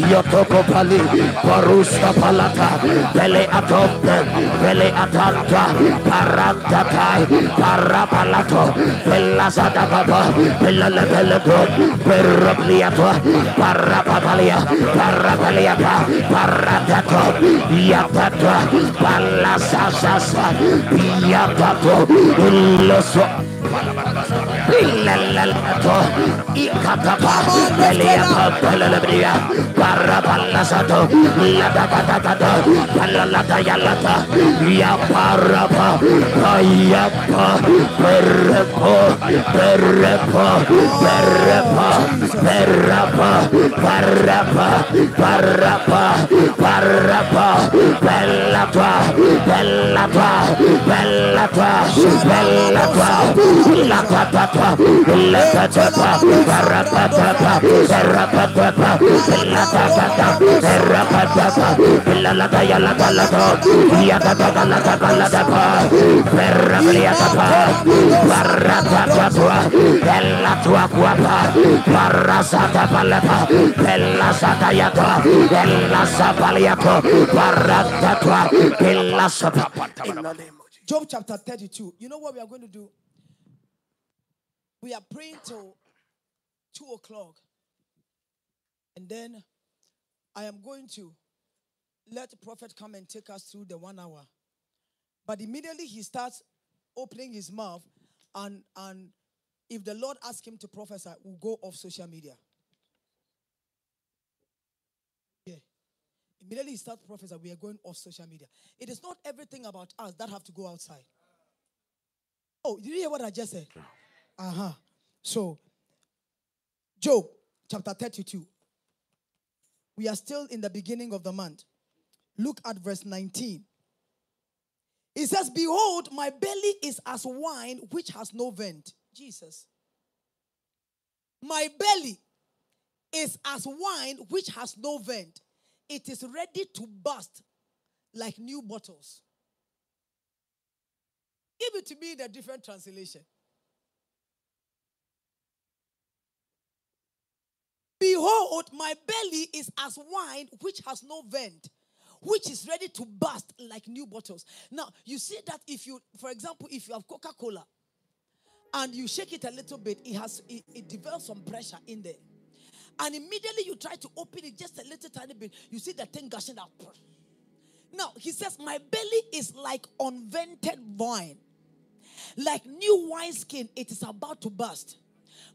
Yotokopali, Parusta Palata, Pele Atombe, Pele Atanta, Parantatai, Parapalato, Pelazada Papa, Pelalabelato, Perropliato, Parapapalia, Parapaliata, Paratato, Yapata, Palasasasa, Yapato, Loso. Ilalato, Ikatapa, Eliapa, Pelabria, Parapalasato, Ladakatata, Palalata Yalata, Yaparapa, Ayapa, Perepo, Perepo, Perepa, Perapa, Parapa, Parapa, Parapa, Bellata, Bellata, Bellata, Bellata, Lakatapa, Parapatapa, Parapatapa, Lakatapa, Parapatapa, Lalata Yalakalata, Yakatakalatakalata, Perabliatapa, Paratapa, Elatua Quapa, Parasata Palapa, Pelasata Yata, Elasapaliato, Paratapa, Elasapa. In the name of Job chapter 32. You know what we are going to do? We are praying till 2 o'clock. And then I am going to let the prophet come and take us through the one hour. But immediately he starts opening his mouth, and, and if the Lord asks him to prophesy, we'll go off social media. Yeah. Immediately he starts prophesying, we are going off social media. It is not everything about us that have to go outside. Oh, did you hear what I just said? Uh huh. So, Job chapter 32. We are still in the beginning of the month. Look at verse 19. It says, Behold, my belly is as wine which has no vent. Jesus. My belly is as wine which has no vent. It is ready to burst like new bottles. Give it to me in a different translation. Behold, my belly is as wine which has no vent, which is ready to burst like new bottles. Now, you see that if you, for example, if you have Coca Cola and you shake it a little bit, it has it, it develops some pressure in there. And immediately you try to open it just a little tiny bit, you see the thing gushing out. Now, he says, My belly is like unvented wine, like new wineskin, it is about to burst.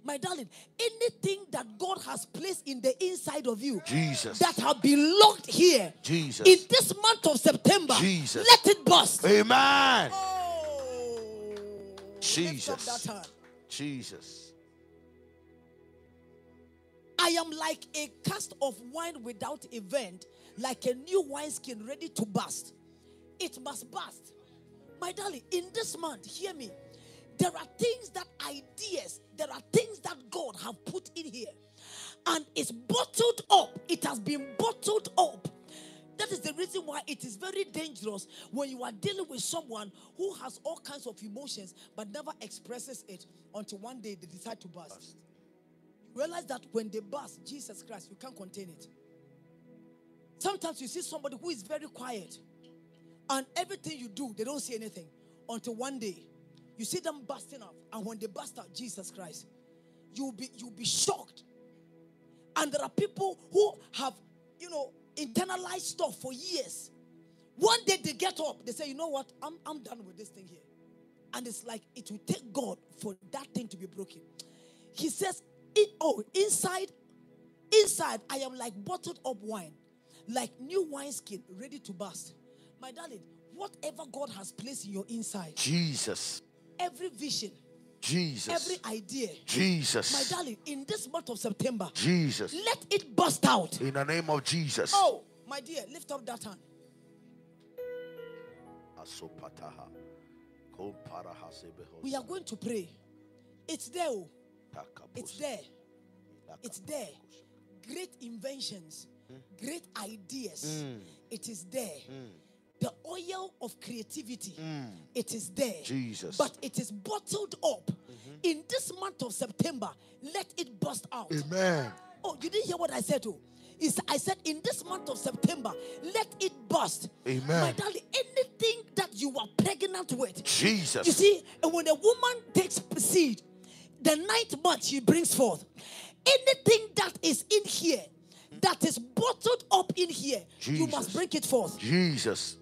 My darling, anything that God has placed in the inside of you Jesus. that have been locked here Jesus. in this month of September, Jesus. let it burst. Amen. Oh, Jesus. Jesus. I am like a cast of wine without a vent, like a new wineskin ready to burst. It must burst. My darling, in this month, hear me. There are things that ideas, there are things that God have put in here. And it's bottled up. It has been bottled up. That is the reason why it is very dangerous when you are dealing with someone who has all kinds of emotions but never expresses it until one day they decide to burst. Realize that when they burst, Jesus Christ, you can't contain it. Sometimes you see somebody who is very quiet, and everything you do, they don't say anything until one day you see them busting up, and when they bust out, Jesus Christ, you'll be you'll be shocked. And there are people who have, you know, internalized stuff for years. One day they get up, they say, you know what? I'm, I'm done with this thing here. And it's like it will take God for that thing to be broken. He says, it, oh, inside, inside, I am like bottled up wine, like new wineskin ready to burst. My darling, whatever God has placed in your inside, Jesus. Every vision, Jesus. every idea, Jesus. my darling, in this month of September, Jesus. let it burst out. In the name of Jesus. Oh, my dear, lift up that hand. We are going to pray. It's there. oh. It's there. It's there. Great inventions, hmm. great ideas. Hmm. It is there. Hmm. The oil of creativity. Mm. It is there. Jesus. But it is bottled up. Mm-hmm. In this month of September, let it burst out. Amen. Oh, you didn't hear what I said, oh? Is I said in this month of September, let it burst. Amen. My darling, anything that you are pregnant with, Jesus. you see, and when a woman takes seed, the ninth month she brings forth. Anything that is in here, that is bottled up in here, you must Jesus. bring it forth. Jesus.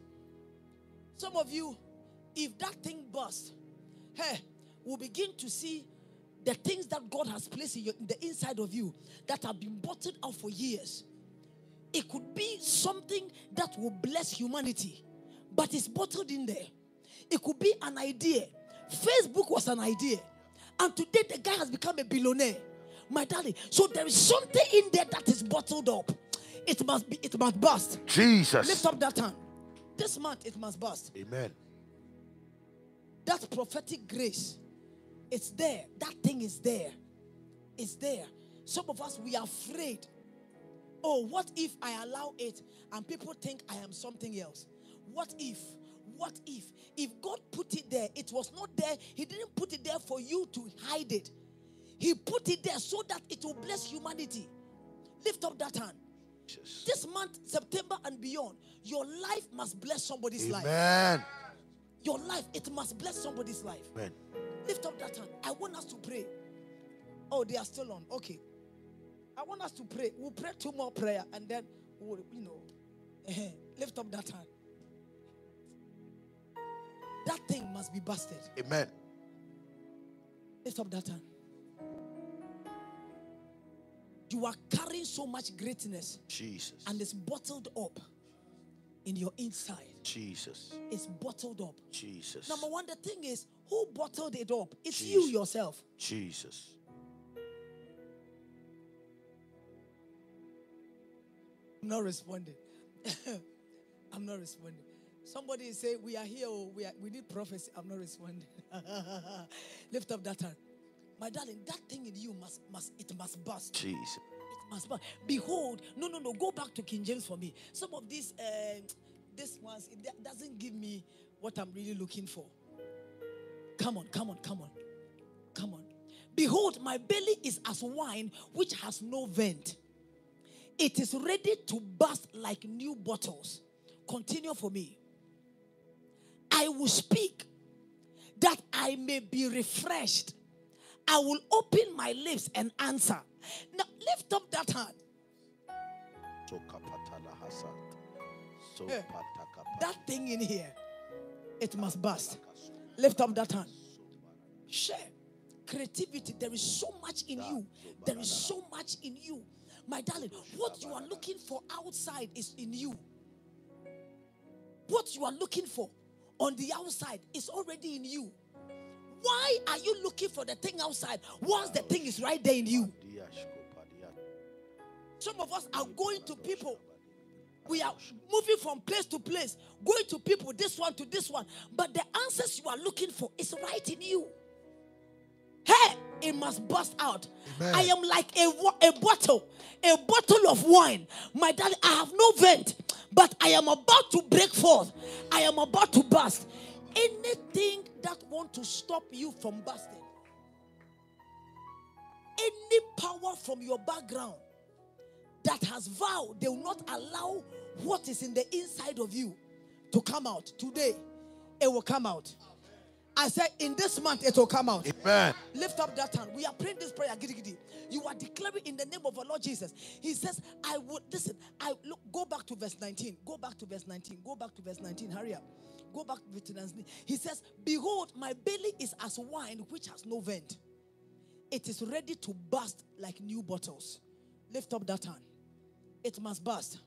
Some of you, if that thing bursts, hey, will begin to see the things that God has placed in, your, in the inside of you that have been bottled out for years. It could be something that will bless humanity, but it's bottled in there. It could be an idea. Facebook was an idea, and today the guy has become a billionaire. My darling, so there is something in there that is bottled up. It must be. It must burst. Lift up that hand. This month it must burst. Amen. That prophetic grace, it's there. That thing is there. It's there. Some of us we are afraid. Oh, what if I allow it and people think I am something else? What if? What if? If God put it there, it was not there. He didn't put it there for you to hide it. He put it there so that it will bless humanity. Lift up that hand. Jesus. This month, September and beyond, your life must bless somebody's life. Amen. Your life, it must bless somebody's life. Amen. Lift up that hand. I want us to pray. Oh, they are still on. Okay. I want us to pray. We'll pray two more prayer and then we'll, you know, lift up that hand. That thing must be busted. Amen. Lift up that hand. You are carrying so much greatness Jesus. and it's bottled up in your inside. Jesus. It's bottled up. Jesus. Number one, the thing is, who bottled it up? It's you yourself. Jesus. I'm not responding. *laughs* I'm not responding. Somebody say, We are here, oh, we, are, we need prophecy. I'm not responding. *laughs* Lift up that hand. My darling, that thing in you must, must, it must burst. Jesus. It must burst. Behold, no, no, no, go back to King James for me. Some of these, uh, this ones, it doesn't give me what I'm really looking for. Come on, come on, come on, come on. Behold, my belly is as wine which has no vent. It is ready to burst like new bottles. Continue for me. I will speak that I may be refreshed. I will open my lips and answer. Now lift up that hand. That thing in here, it must burst. Lift up that hand. Share. Creativity. There is so much in you. There is so much in you. My darling, what you are looking for outside is in you. What you are looking for on the outside is already in you. Why are you looking for the thing outside once the thing is right there in you? Some of us are going to people. We are moving from place to place, going to people, this one to this one. But the answers you are looking for is right in you. Hey, it must burst out. Amen. I am like a, a bottle, a bottle of wine. My darling, I have no vent, but I am about to break forth. I am about to burst. Anything that want to stop you from bursting, any power from your background that has vowed they will not allow what is in the inside of you to come out today it will come out I said, in this month it will come out. Amen. Lift up that hand. We are praying this prayer. Giddy, giddy. You are declaring in the name of our Lord Jesus. He says, I would listen. I look. Go back to verse 19. Go back to verse 19. Go back to verse 19. Hurry up. Go back to 19. He says, Behold, my belly is as wine which has no vent. It is ready to burst like new bottles. Lift up that hand. It must burst.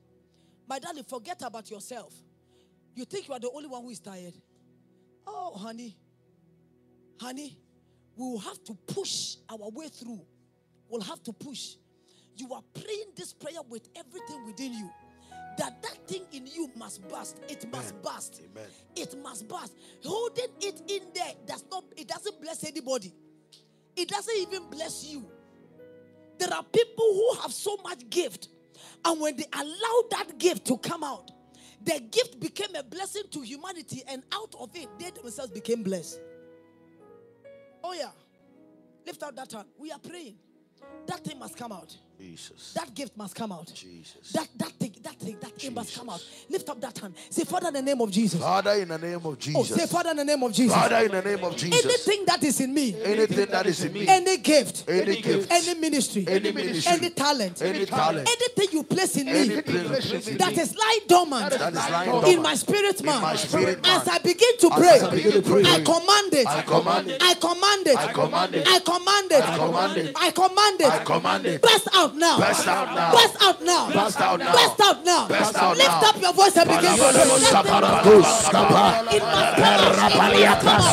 My darling, forget about yourself. You think you are the only one who is tired. Oh, honey. Honey, we will have to push our way through. We'll have to push. You are praying this prayer with everything within you. That that thing in you must burst. It must burst. Amen. It must burst. Holding it in there does not. It doesn't bless anybody. It doesn't even bless you. There are people who have so much gift, and when they allow that gift to come out, the gift became a blessing to humanity, and out of it, they themselves became blessed. Oh, yeah. Lift out that hand. We are praying. That thing must come out. Jesus. That gift must come out. Jesus. That that thing, that thing, that thing Jesus. must come out. Lift up that hand. Say, Father, in the name of Jesus. Father, in the name of Jesus. Oh, say, Father, in the name of Jesus. Father, in the name of Jesus. Anything that is in me. Anything that is in me. Any gift. Any gift. Any ministry. Any ministry. Any talent. Any talent. Anything you place in me. That is lying dormant. That is lying dormant. In my spirit man. In my spirit man. As I begin to pray. I command it. I command it. I command it. I command it. I command it. I command it. I command it. Bless out out now. Burst out now. Burst out now. Burst out now. Burst out now. Burst out Lift now. up your voice and begin to pray. Let them Kuskapa. It must come out. Rapaliatas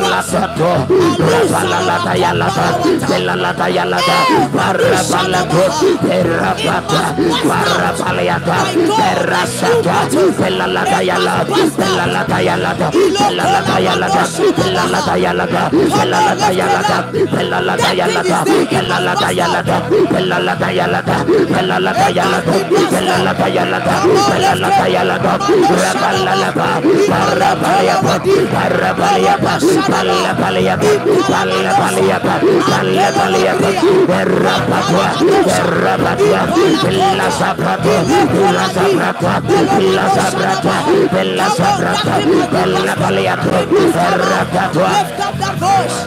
It must come out. kapalata. Paraballa parabata. Paraballa balata. Peliatas kapa. Yalala balalato. Yaporoto. Lozoporoto. Peraballa. Palalalato. Yadadabedia. Paraballapa. Paraballapa. Parabalalato. Parabalata yalata. Pelalata yalata. Parabalato. Perabata. Parabaliata. Perasata. Pelalata yalata palle palle palle palle palle palle terra patua terra patua bella saprata bella saprata bella saprata bella saprata bella palle terra patua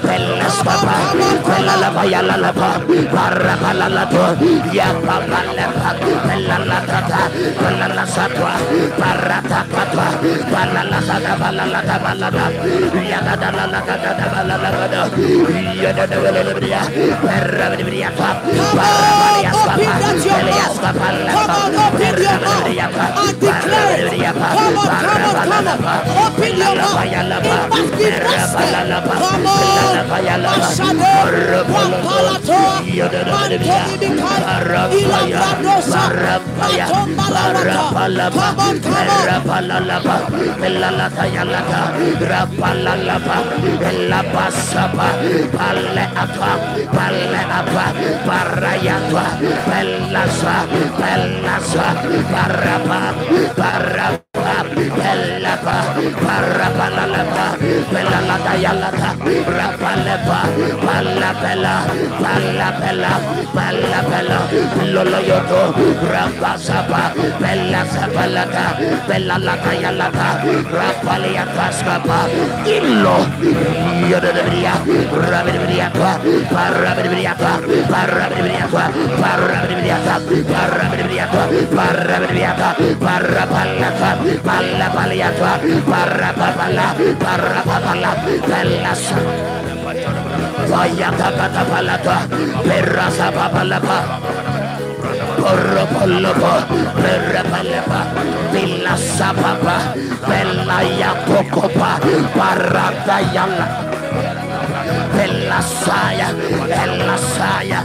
bella spapa bella la vaya la la pa parra palla la tua ya pa palla pa bella la tata bella la satua parra ta patua bella la sata bella la ta bella la ya da la Rapala lapa, la pasapa palle apa palle apa parayatwa bellasa bellasa parapa parapa. pellepa, parapalalepa, pelala dayalata, rapalepa, palapela, palapela, palapela, loloyoto, rapasapa, pella sapalata, pelala dayalata, rapaliakaskapa, illo, yodebriya, rabidibriyapa, parabidibriyapa, parabidibriyapa, parabidibriyapa, parabidibriyapa, parabidibriyapa, parapalata, Palla paliatua, parra papala, parra papala, pelasa. Vaya papata palata, perrasa papalapa. Porro polopo, perra palapa, pilasa papa, pella ya pocopa, parra dayala. Ella saia, ella saia,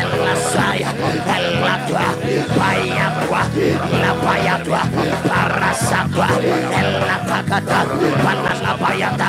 ella saia, ella tua, paia tua, la paia tua, Palapa, palapa, palapa, palapa, la bayata,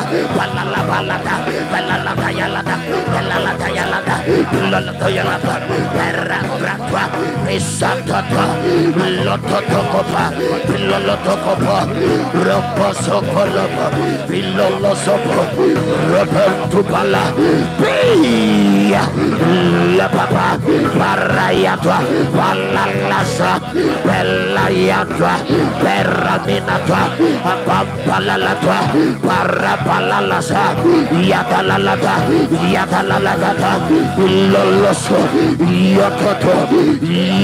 parapalalasa yatalalata yatalalata loloso yototo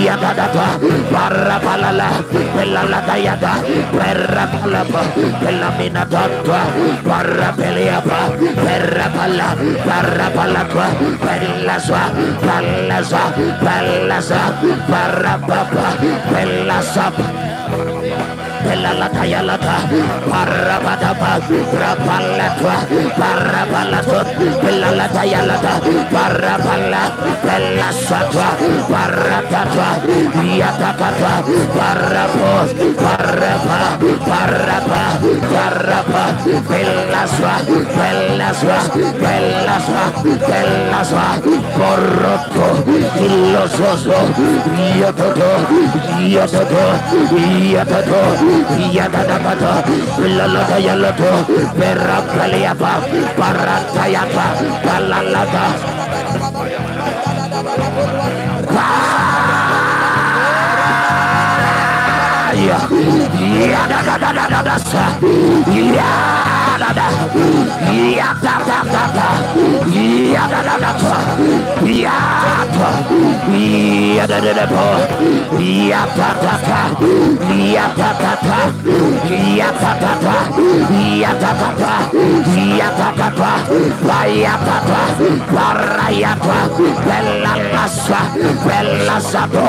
yatadata parapalala belalata yata perapalapa pelaminatwa parapeliapa perapala parapalata pelaswa pelaswa pelasa parapapa pelasapa Pelalata yalata Parabadaba Rapalatwa Parabalatot Pelalata yalata Parabala Pelasatwa Paratatwa Yatatata Parapos Parapa Parapa Parapa Pelaswa Pelaswa Pelaswa Pelaswa Porroto Ilososo Yatoto Yatoto Yatoto Yadadabata, Lalata Yalato, Vera Paliapa, Paratayapa, Palalata. Yeah, yeah, da da da da da da, yeah. da da ya ta ta ta da ta ta ta da ta ta ta ya ta ta ta ya ta ta ta ya ta ta ta ya ta ta ta ya ta ta ta ya ta ta da ya ta para ya ta bella massa bella sapo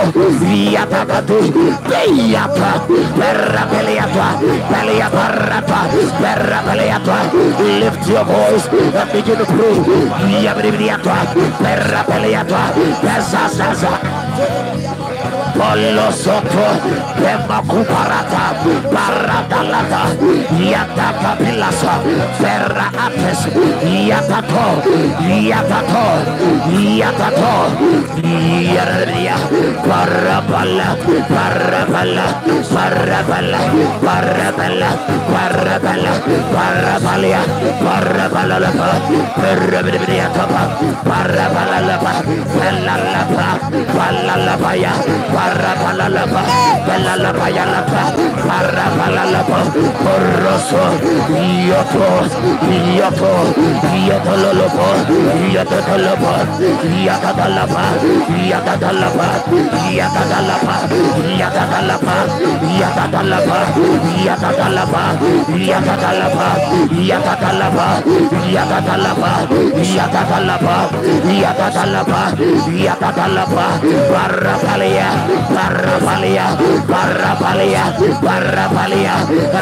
ya ta ta tu ya ta perra pelea tua pelea parra Λίβτε ο boys και πηγαίνετε προ. Βιαβριβιάτα, Περαπέλατα, Πεσάτα. Πολλοσότο, Πεμπακουπαράτα, Περαταλάτα. Βια ταπειλάσα, Περαταλάτα. Βια ταπειλάσα, Βια ταπειλάσα, Βια ταπειλάσα. parabala, parabala, parabala, parabala, parabala, parabalia, parabala lapa, parabidia kapa, parabala lapa, palalapa, palalapaya, parabala lapa, palalapaya lapa, parabala lapa, poroso, yoto, yoto, yoto lolopo, yoto lolopo, yoto lolopo, yoto lolopo, ya takalapa ya takalapa ya takalapa ya Yatatalapa, Yatatalapa, Yatatalapa, Yatatalapa, Yatatalapa, Yatatalapa, Yatatalapa, Yatatalapa, Yatatalapa, Yatatalapa, Barrapalia, Barrapalia, Barrapalia, Barrapalia,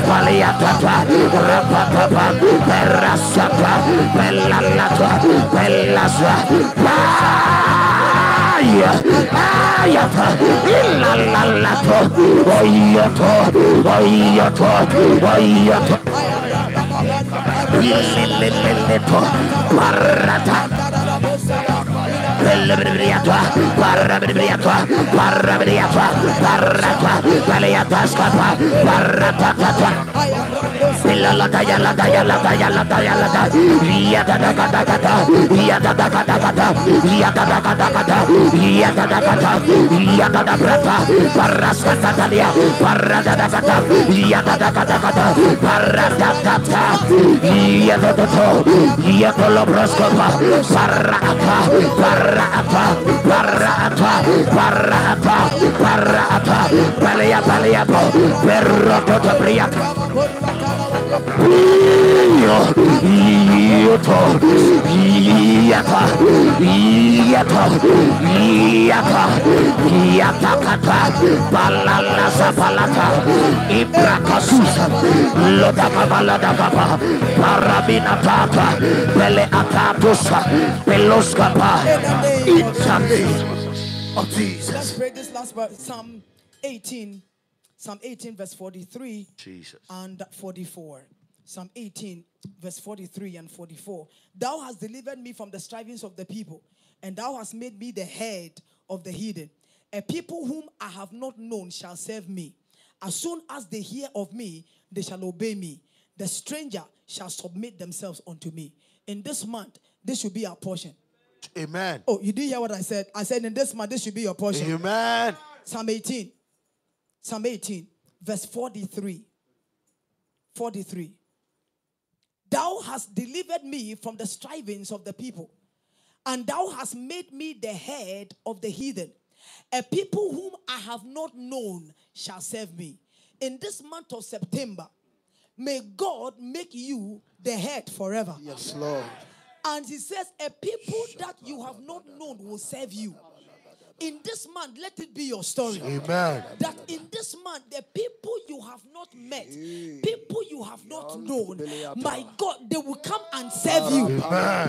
Palia Tata, Rapatapa, Perasapa, Pelalata, Pelasa, Paya, ayata illa lallato ayato ayato ayato Leleleleleto. Marata. Parra, Parabriatua, barata barata barata barata. Balia balia bo perro toto bria. Yato, yata, yata, yata, yata kata, balala sapalata, ibrakasusa, loda baba, parabina tata, bele atatusa, peloskapa, in the name of oh, Jesus. Let's pray this last verse, Psalm 18, Psalm 18, verse 43 Jesus. and 44. Psalm 18, verse 43 and 44. Thou hast delivered me from the strivings of the people, and thou hast made me the head of the heathen. A people whom I have not known shall serve me. As soon as they hear of me, they shall obey me. The stranger shall submit themselves unto me. In this month, this should be our portion. Amen. Oh, you didn't hear what I said? I said in this month, this should be your portion. Amen. Psalm 18. Psalm 18, verse 43. 43. Thou hast delivered me from the strivings of the people, and thou hast made me the head of the heathen. A people whom I have not known shall serve me. In this month of September, may God make you the head forever. Yes, Lord. And he says, A people that you have not known will serve you. In this month, let it be your story. Amen. That in this month, the people you have not met, people you have not known, my God, they will come and serve you. Amen.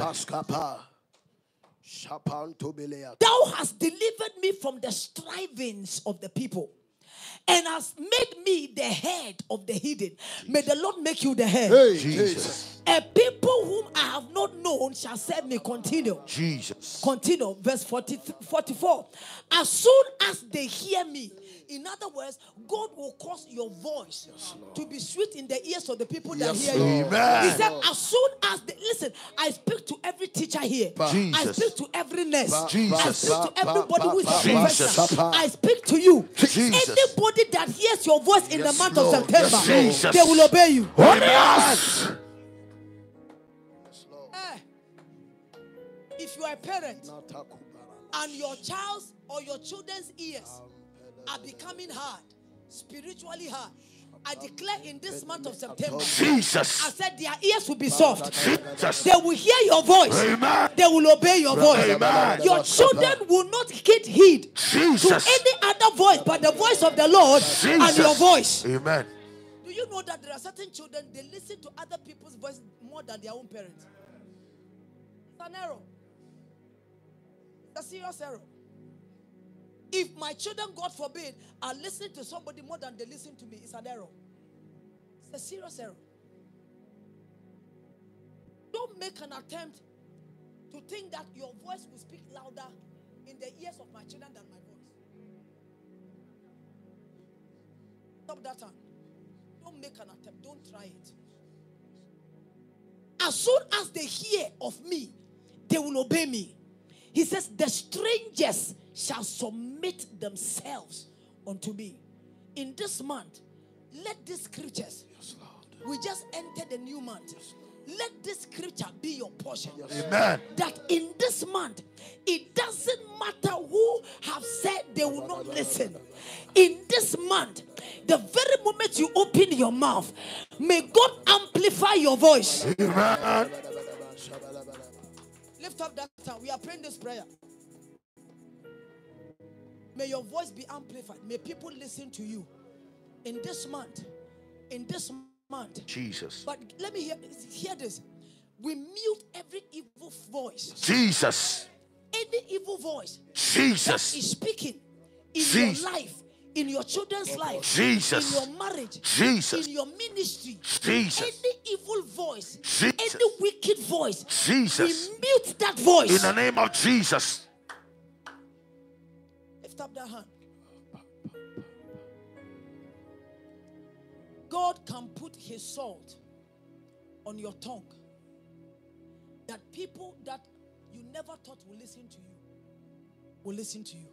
Thou hast delivered me from the strivings of the people and has made me the head of the hidden. May the Lord make you the head. Jesus. A people whom I have not known shall serve me. Continue. Jesus. Continue. Verse 40, 44. As soon as they hear me, in other words, God will cause your voice to be sweet in the ears of the people that Yes, hear you. Amen. He said, as soon as they listen, I speak to every teacher here. I speak to every nurse. I speak to everybody who is a professor. I speak to you. Jesus. Anybody that hears your voice in the month Lord. of September, Yes, they will obey you. Yes. Eh, If you are a parent and your child's or your children's ears are becoming hard, spiritually hard, I declare in this month of September, Jesus. I said their ears will be soft. Jesus. They will hear your voice. Amen. They will obey your voice. Amen. Your children will not get heed to any other voice but the voice of the Lord and your voice. Amen. Do you know that there are certain children they listen to other people's voice more than their own parents? It's an error. It's a serious error. If my children, God forbid, are listening to somebody more than they listen to me, it's an error. It's a serious error. Don't make an attempt to think that your voice will speak louder in the ears of my children than my voice. Stop that time. Don't make an attempt. Don't try it. As soon as they hear of me, they will obey me. He says, The strangers shall submit themselves unto me. In this month, let these scriptures, we just entered the new month. Yes, Let this scripture be your portion. Amen. That in this month, it doesn't matter who have said they will not listen. In this month, the very moment you open your mouth, may God amplify your voice. Amen. Lift up that time. We are praying this prayer. May your voice be amplified. May people listen to you in this month. In this month. Jesus. But let me hear, hear this. We mute every evil voice. Jesus. Any evil voice Jesus. is speaking in Jesus. your life, in your children's life, Jesus. in your marriage, Jesus. in your ministry. Jesus. Any evil voice, Jesus. any wicked voice, Jesus. we mute that voice. In the name of Jesus. Lift up that hand. God can put his salt on your tongue. That people that you never thought will listen to you will listen to you.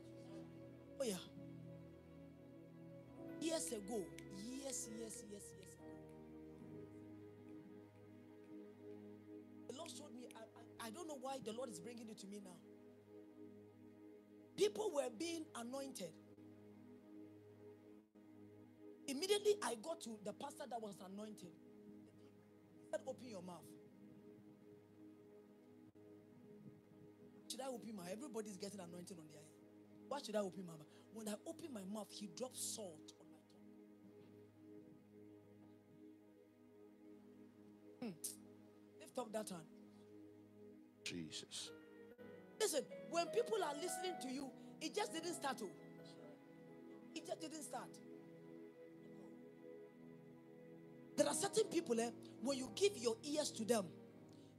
Oh, yeah. Years ago, years, years, years, years ago. The Lord showed me, I, I, I don't know why the Lord is bringing it to me now. People were being anointed. Immediately I got to the pastor that was anointed. He said, Open your mouth. Should I open my mouth? Everybody's getting anointed on their head. Why should I open my mouth? When I open my mouth, he dropped salt Lift up that hand. Jesus. Listen, when people are listening to you, it just didn't start. Oh. It just didn't start. There are certain people, eh, when you give your ears to them,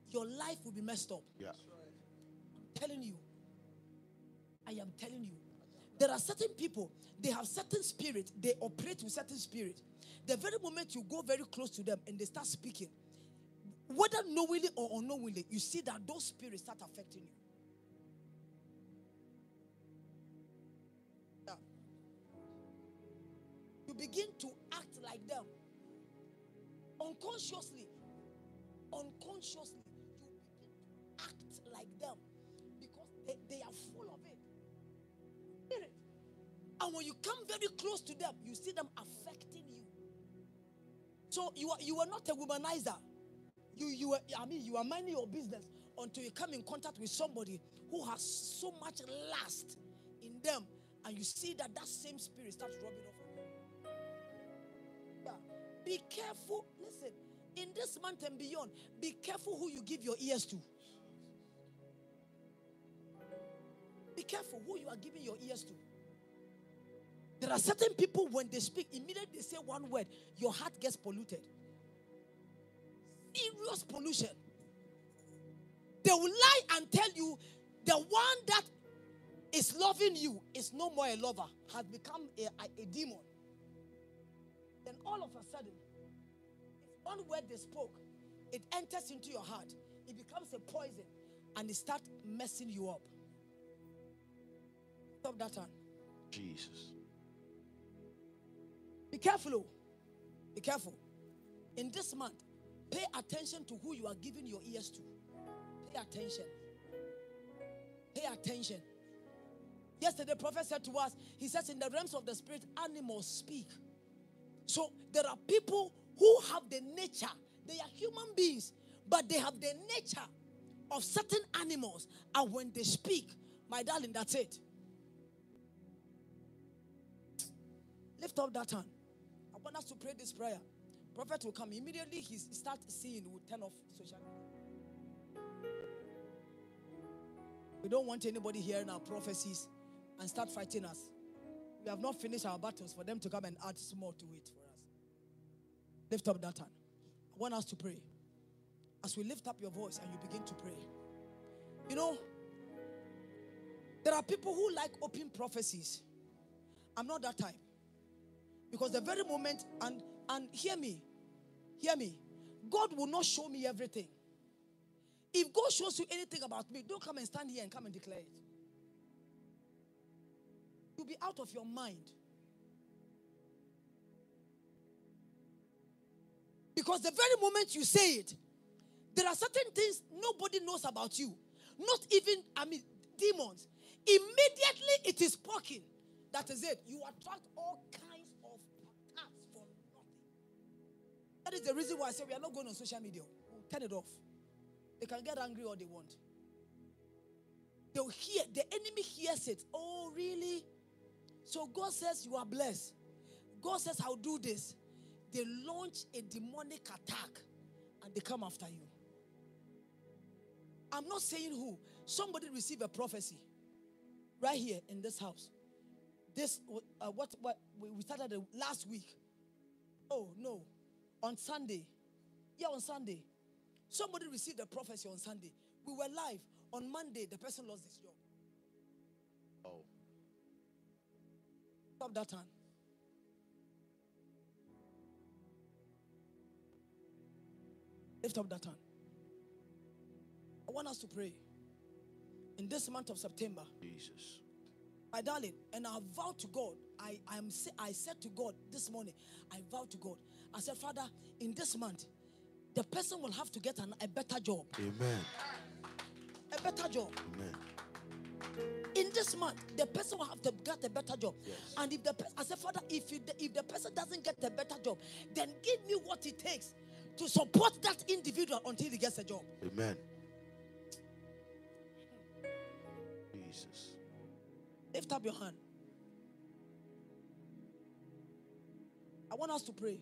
your life will be messed up. Yeah. I'm telling you. I am telling you. There are certain people, they have certain spirit, they operate with certain spirit. The very moment you go very close to them and they start speaking, whether knowingly or unknowingly, you see that those spirits start affecting you. You begin to act like them unconsciously. Unconsciously, you begin to act like them because they, they are full of it. Spirit. And when you come very close to them, you see them affecting you. So you are you are not a womanizer. You you are, I mean you are minding your business until you come in contact with somebody who has so much lust in them, and you see that that same spirit starts rubbing off on you. Be careful. Listen, in this month and beyond, be careful who you give your ears to. Be careful who you are giving your ears to. There are certain people when they speak, immediately they say one word, your heart gets polluted. Serious pollution. They will lie and tell you the one that is loving you is no more a lover, has become a, a, a demon. Then all of a sudden, one word they spoke, it enters into your heart, it becomes a poison, and it starts messing you up. Stop that one. Jesus. Be careful. oh. Be careful. In this month, pay attention to who you are giving your ears to. Pay attention. Pay attention. Yesterday, the prophet said to us, he says, in the realms of the spirit, animals speak. So there are people who have the nature, they are human beings, but they have the nature of certain animals. And when they speak, my darling, that's it. Lift up that hand. I want us to pray this prayer. Prophet will come immediately. He starts seeing. Will turn off social media. We don't want anybody hearing our prophecies and start fighting us. We have not finished our battles for them to come and add small to it for us. Lift up that hand. I want us to pray. As we lift up your voice and you begin to pray. You know, there are people who like open prophecies. I'm not that type. Because the very moment, and and hear me, hear me, God will not show me everything. If God shows you anything about me, don't come and stand here and come and declare it. You'll be out of your mind. Because the very moment you say it, there are certain things nobody knows about you. Not even, I mean, demons. Immediately it is spoken. That is it. You attract all kinds That is the reason why I say we are not going on social media. We'll turn it off. They can get angry all they want. They'll hear, the enemy hears it. Oh, really? So God says you are blessed. God says, I'll do this. They launch a demonic attack and they come after you. I'm not saying who. Somebody received a prophecy right here in this house. This, uh, what, what, we started last week. Oh, no. On Sunday. Yeah, on Sunday. Somebody received a prophecy on Sunday. We were live. On Monday, the person lost his job. Oh. Stop that hand. Lift up that hand. I want us to pray. In this month of September, Jesus. my darling, and I vow to God. I I am I said to God this morning. I vow to God. I said, Father, in this month, the person will have to get an, a better job. Amen. A better job. Amen. in this month, the person will have to get a better job. Yes. And if the person, I said, Father, if you, if the person doesn't get a better job, then give me what it takes to support that individual until he gets a job. Amen. Jesus. Lift up your hand. I want us to pray.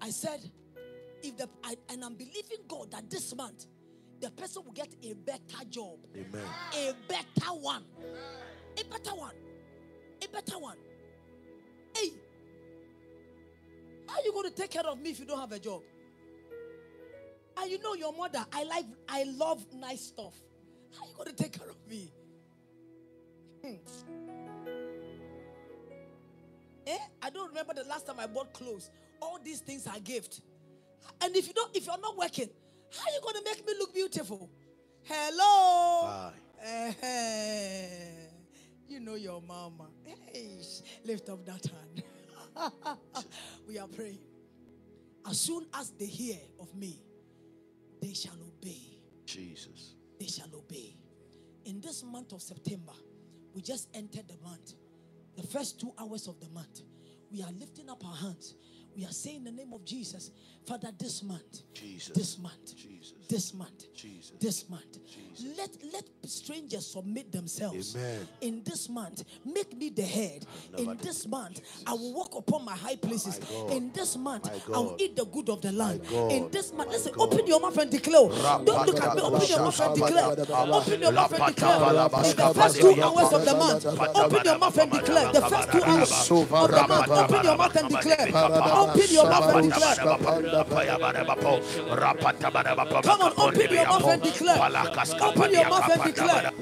I said, if the I, and I'm believing God that this month the person will get a better job, Amen. a better one, a better one, a better one. Hey, How are you going to take care of me if you don't have a job? And you know your mother, I like I love nice stuff. How are you going to take care of me? Hmm. I don't remember the last time I bought clothes. All these things are gift. And if you don't, if you're not working, how are you going to make me look beautiful? Hello. You know your mama. Hey, lift up that hand. *laughs* we are praying. As soon as they hear of me, they shall obey. Jesus. They shall obey. In this month of September, we just entered the month. The first two hours of the month, we are lifting up our hands. We are saying the name of Jesus, Father, this month, Jesus. this month, Jesus. this month, Jesus. this month. Jesus. Let let strangers submit themselves. Amen. In this month, make me the head. In this month, I will walk upon my high places. My. In this month, I will eat the good of the land. In this month, listen, open your mouth and declare. Don't look at me. Open your mouth and declare. Open your mouth and declare. In the first two hours of the month, open your mouth and declare. The first two hours of the month, open your mouth and declare. Open your mouth and declare. Come on, open your mouth and declare. Open your mouth and declare.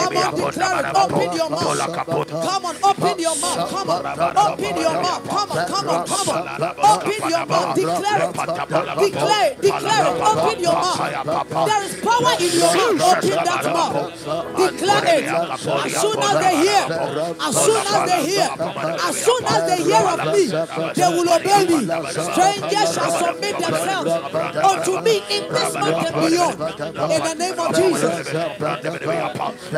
Come on, declare it. Open your mouth. Come on, open your mouth. Come on, open your mouth. Come on, come on, come on. Open your mouth. Declare it. Declare it. Declare it. Open your mouth. There is power in your mouth. Open that mouth. Declare it. As soon as they hear, as soon as they hear, as soon as they hear of me, they will obey me. Strangers shall submit themselves unto me in this month and beyond. In the name of Jesus.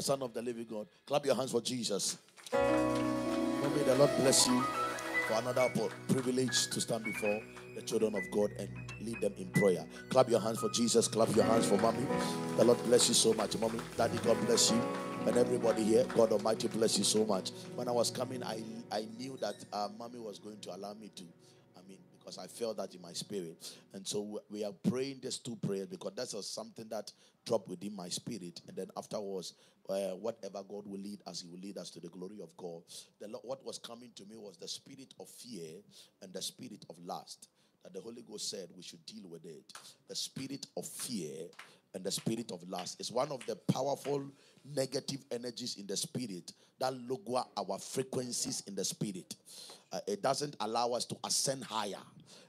the Son of the Living God. Clap your hands for Jesus. May the Lord bless you for another privilege to stand before the children of God and lead them in prayer. Clap your hands for Jesus. Clap your hands for mommy. The Lord bless you so much, mommy. Daddy, God bless you. And everybody here, God Almighty bless you so much. When I was coming, I I knew that uh, mommy was going to allow me to. I mean, because I felt that in my spirit. And so we are praying these two prayers because that's something that dropped within my spirit. And then afterwards, uh, whatever God will lead us, He will lead us to the glory of God. The, what was coming to me was the spirit of fear and the spirit of lust. That the Holy Ghost said we should deal with it. The spirit of fear and the spirit of lust is one of the powerful negative energies in the spirit that lower our frequencies in the spirit. Uh, it doesn't allow us to ascend higher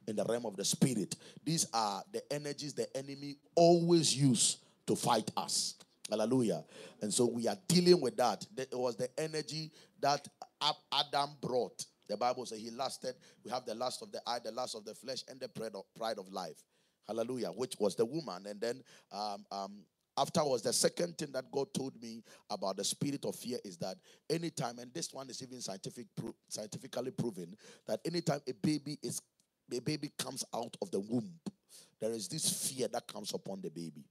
in the realm of the spirit. These are the energies the enemy always use to fight us. Hallelujah. And so we are dealing with that. It was the energy that Adam brought. The Bible says he lasted. We have the lust of the eye, the lust of the flesh, and the pride of, life. Hallelujah. Which was the woman. And then um, um, afterwards, the second thing that God told me about the spirit of fear is that anytime, and this one is even scientific scientifically proven, that anytime a baby is a baby comes out of the womb, there is this fear that comes upon the baby.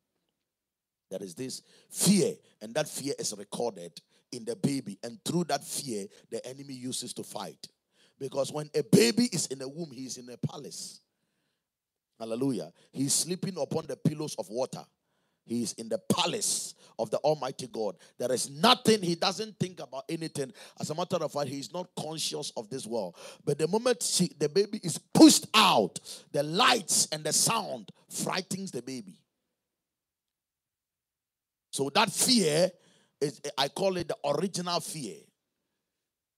There is this fear, and that fear is recorded in the baby, and through that fear, the enemy uses to fight. Because when a baby is in a womb, he is in a palace. Hallelujah. He's sleeping upon the pillows of water. He is in the palace of the Almighty God. There is nothing, he doesn't think about anything. As a matter of fact, he is not conscious of this world. But the moment she, the baby is pushed out, the lights and the sound frightens the baby. So that fear is, I call it the original fear.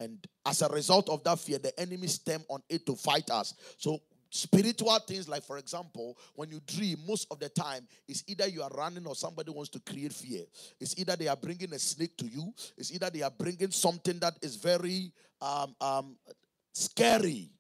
And as a result of that fear, the enemy stem on it to fight us. So spiritual things like for example when you dream most of the time it's either you are running or somebody wants to create fear it's either they are bringing a snake to you it's either they are bringing something that is very um, um, scary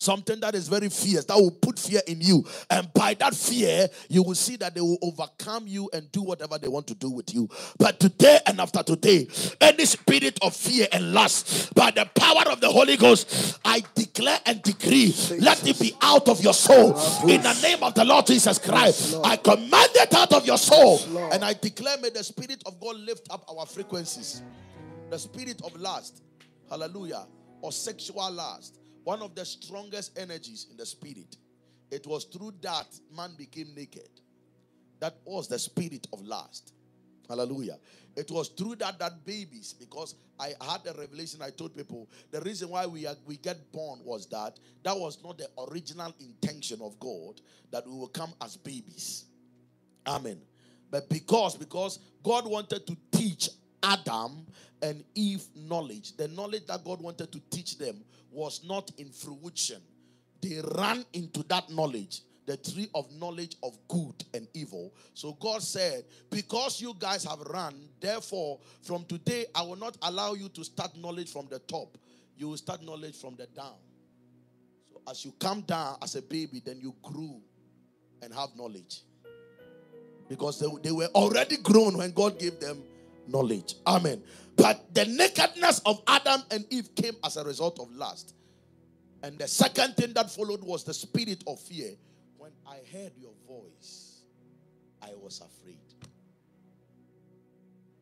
Something that is very fierce, that will put fear in you. And by that fear, you will see that they will overcome you and do whatever they want to do with you. But today and after today, any spirit of fear and lust, by the power of the Holy Ghost, I declare and decree, let it be out of your soul. In the name of the Lord Jesus Christ, I command it out of your soul. And I declare, may the Spirit of God lift up our frequencies. The spirit of lust, hallelujah, or sexual lust one of the strongest energies in the spirit. It was through that man became naked. That was the spirit of lust. Hallelujah. It was through that that babies, because I had a revelation. I told people the reason why we are, we get born was that that was not the original intention of God that we will come as babies. Amen. But because because God wanted to teach Adam and Eve knowledge, the knowledge that God wanted to teach them was not in fruition. They ran into that knowledge, the tree of knowledge of good and evil. So God said, Because you guys have run, therefore, from today, I will not allow you to start knowledge from the top. You will start knowledge from the down. So as you come down as a baby, then you grew and have knowledge. Because they, they were already grown when God gave them knowledge. Amen. But the nakedness of Adam and Eve came as a result of lust. And the second thing that followed was the spirit of fear. When I heard your voice, I was afraid.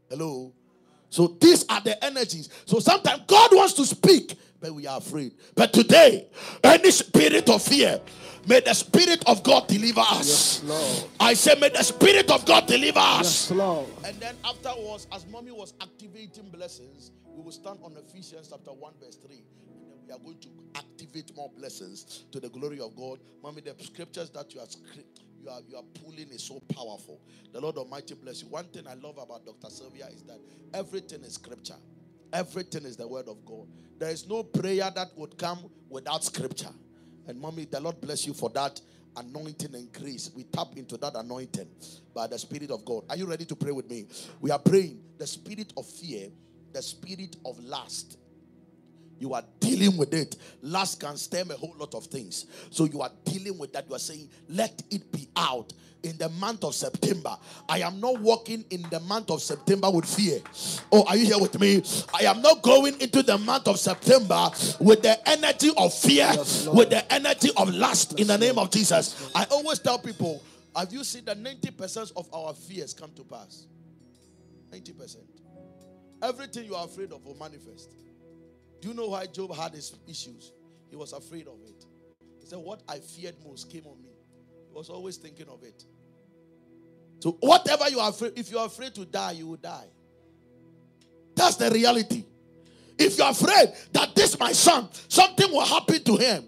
Hello? So these are the energies. So sometimes God wants to speak, but we are afraid. But today, any spirit of fear, may the spirit of God deliver us. Yes, I say, may the spirit of God deliver us. Yes, and then afterwards, as mommy was activating blessings, we will stand on Ephesians chapter 1, verse 3. And then we are going to activate more blessings to the glory of God. Mommy, the scriptures that you are you are you are pulling is so powerful. The Lord Almighty bless you. One thing I love about Dr. Sylvia is that everything is scripture. Everything is the word of God. There is no prayer that would come without scripture. And mommy, the Lord bless you for that anointing and grace. We tap into that anointing by the Spirit of God. Are you ready to pray with me? We are praying the spirit of fear, the spirit of lust, you are dealing with it. Lust can stem a whole lot of things. So you are dealing with that. You are saying, let it be out in the month of September. I am not walking in the month of September with fear. Oh, are you here with me? I am not going into the month of September with the energy of fear, yes, with the energy of lust yes, in the name of Jesus. I always tell people, have you seen that 90% of our fears come to pass? 90%. Everything you are afraid of will manifest. You know why Job had his issues? He was afraid of it. He said, What I feared most came on me. He was always thinking of it. So, whatever you are afraid, if you are afraid to die, you will die. That's the reality. If you're afraid that this my son, something will happen to him,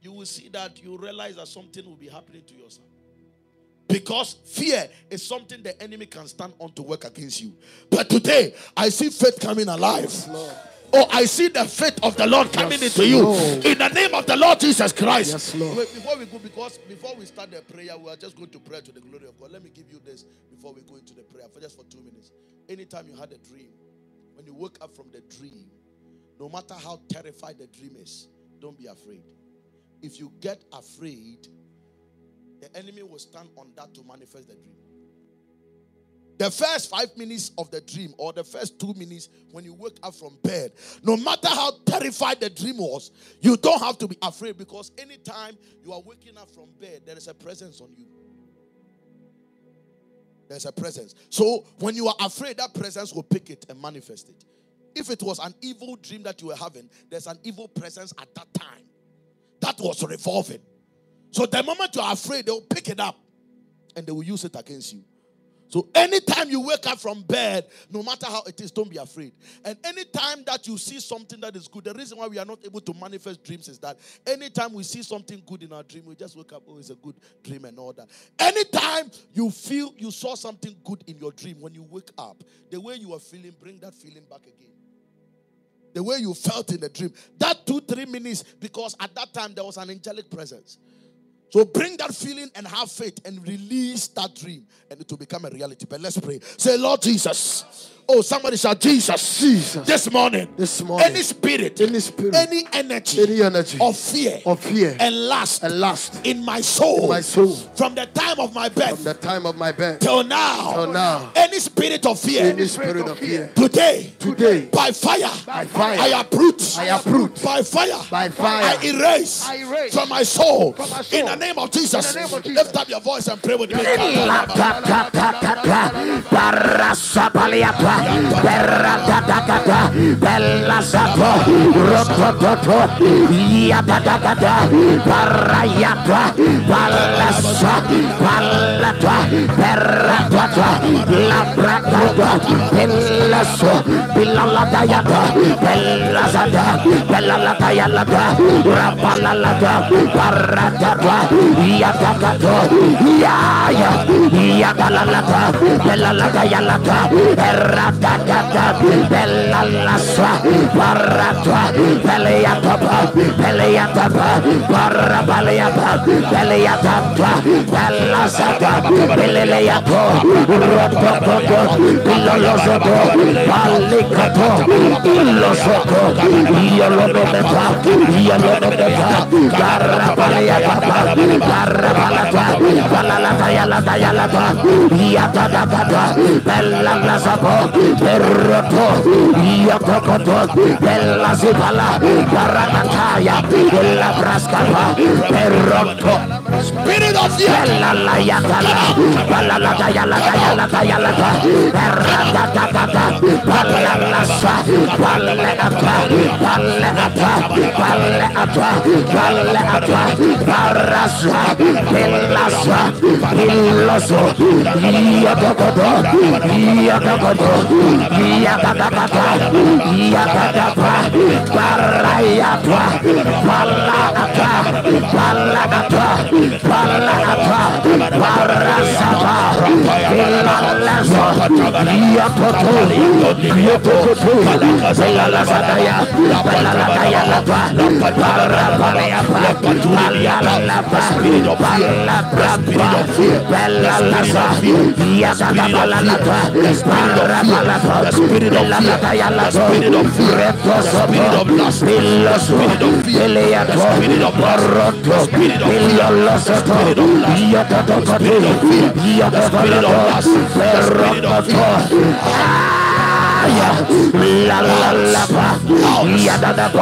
you will see that you realize that something will be happening to your son. Because fear is something the enemy can stand on to work against you. But today, I see faith coming alive. Oh, I see the faith of the Lord coming yes, into you Lord. in the name of the Lord Jesus Christ. Yes, Lord. Wait, before we go, because before we start the prayer, we are just going to pray to the glory of God. Let me give you this before we go into the prayer for just for two minutes. Anytime you had a dream, when you wake up from the dream, no matter how terrified the dream is, don't be afraid. If you get afraid, the enemy will stand on that to manifest the dream. The first five minutes of the dream, or the first two minutes when you wake up from bed, no matter how terrified the dream was, you don't have to be afraid because anytime you are waking up from bed, there is a presence on you. There's a presence. So when you are afraid, that presence will pick it and manifest it. If it was an evil dream that you were having, there's an evil presence at that time that was revolving. So the moment you are afraid, they will pick it up and they will use it against you. So anytime you wake up from bed, no matter how it is, don't be afraid. And anytime that you see something that is good, the reason why we are not able to manifest dreams is that anytime we see something good in our dream, we just wake up, oh, it's a good dream and all that. Anytime you feel you saw something good in your dream, when you wake up, the way you are feeling, bring that feeling back again. The way you felt in the dream. That two, three minutes, because at that time there was an angelic presence. So bring that feeling and have faith and release that dream, and it will become a reality. But let's pray. Say, Lord Jesus. Oh, somebody shout Jesus. Jesus. This morning. This morning. Any spirit. Any spirit. Any energy. Any energy. Of fear. Of fear. And lust. And lust. In my soul. In my soul. From the time of my birth. From the time of my birth. Till now. Till now. Any spirit of fear. Any spirit of fear. Today. Today. By fire. By fire. I uproot. I uproot. By fire. By fire. I erase. I erase. From my soul. From my soul. In the name of Jesus. In the name of Jesus. Lift up your voice and pray with me. Ratatata, Bella Sapo, Rotototo, Yadadada, Parayata, Palasa, Palata, Peratata, Labratata, Pellaso, Pilalatayata, Pellazada, Pellalatayalata, Rapalalata, Paratata, Yadagato, Yaya, Yadalalata, Pellalatayalata, Peratata, Bella Lassa, Paratwa, Peleatapa, Peleatapa, Parabaleapa, Peleatapa, Pelasata, Peleapo, Rotopoto, Pilolosoto, Palicato, Pilosoto, Yolometa, Yolometa, Parabaleapa, Parabalata, Palalata, Yalata, Yalata, Yatadapata, Bella Lasapo, Perroto, Yokokoto, Bella Zipala, Paranataya, Bella Brascapa, Perroto, Spirit of fear. Bella Layatala, Palalata, Yalata, Yalata, Yalata, Perratatata, Palalasa, Paleata, Paleata, Paleata, Paleata, Parasa, Pellasa, Pilloso, Yokokoto, Yokokoto, Yakatapata, Yakatapa, Parayapa, Palata, Palata, Palata, Parasapa, Pilalazo, Yapoto, Yapoto, The spirit of fear. The spirit of lust. The spirit of fear. La la la pa, ya da da po,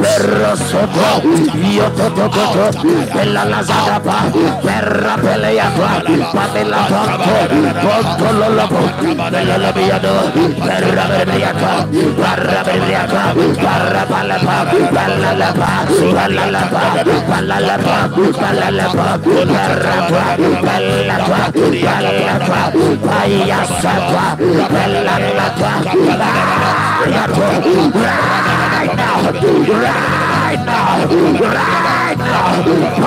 perro soto, to to to to, la zada pa, perra pelea pa, pamela tonto, ponto lo lo po, la via do, pelea pa, pelea pa, perra pala pa, bella la pa, bella la pa, bella la pa, la pa, pa, pa, pa, sapa, bella la pa. Right now, right now, right now,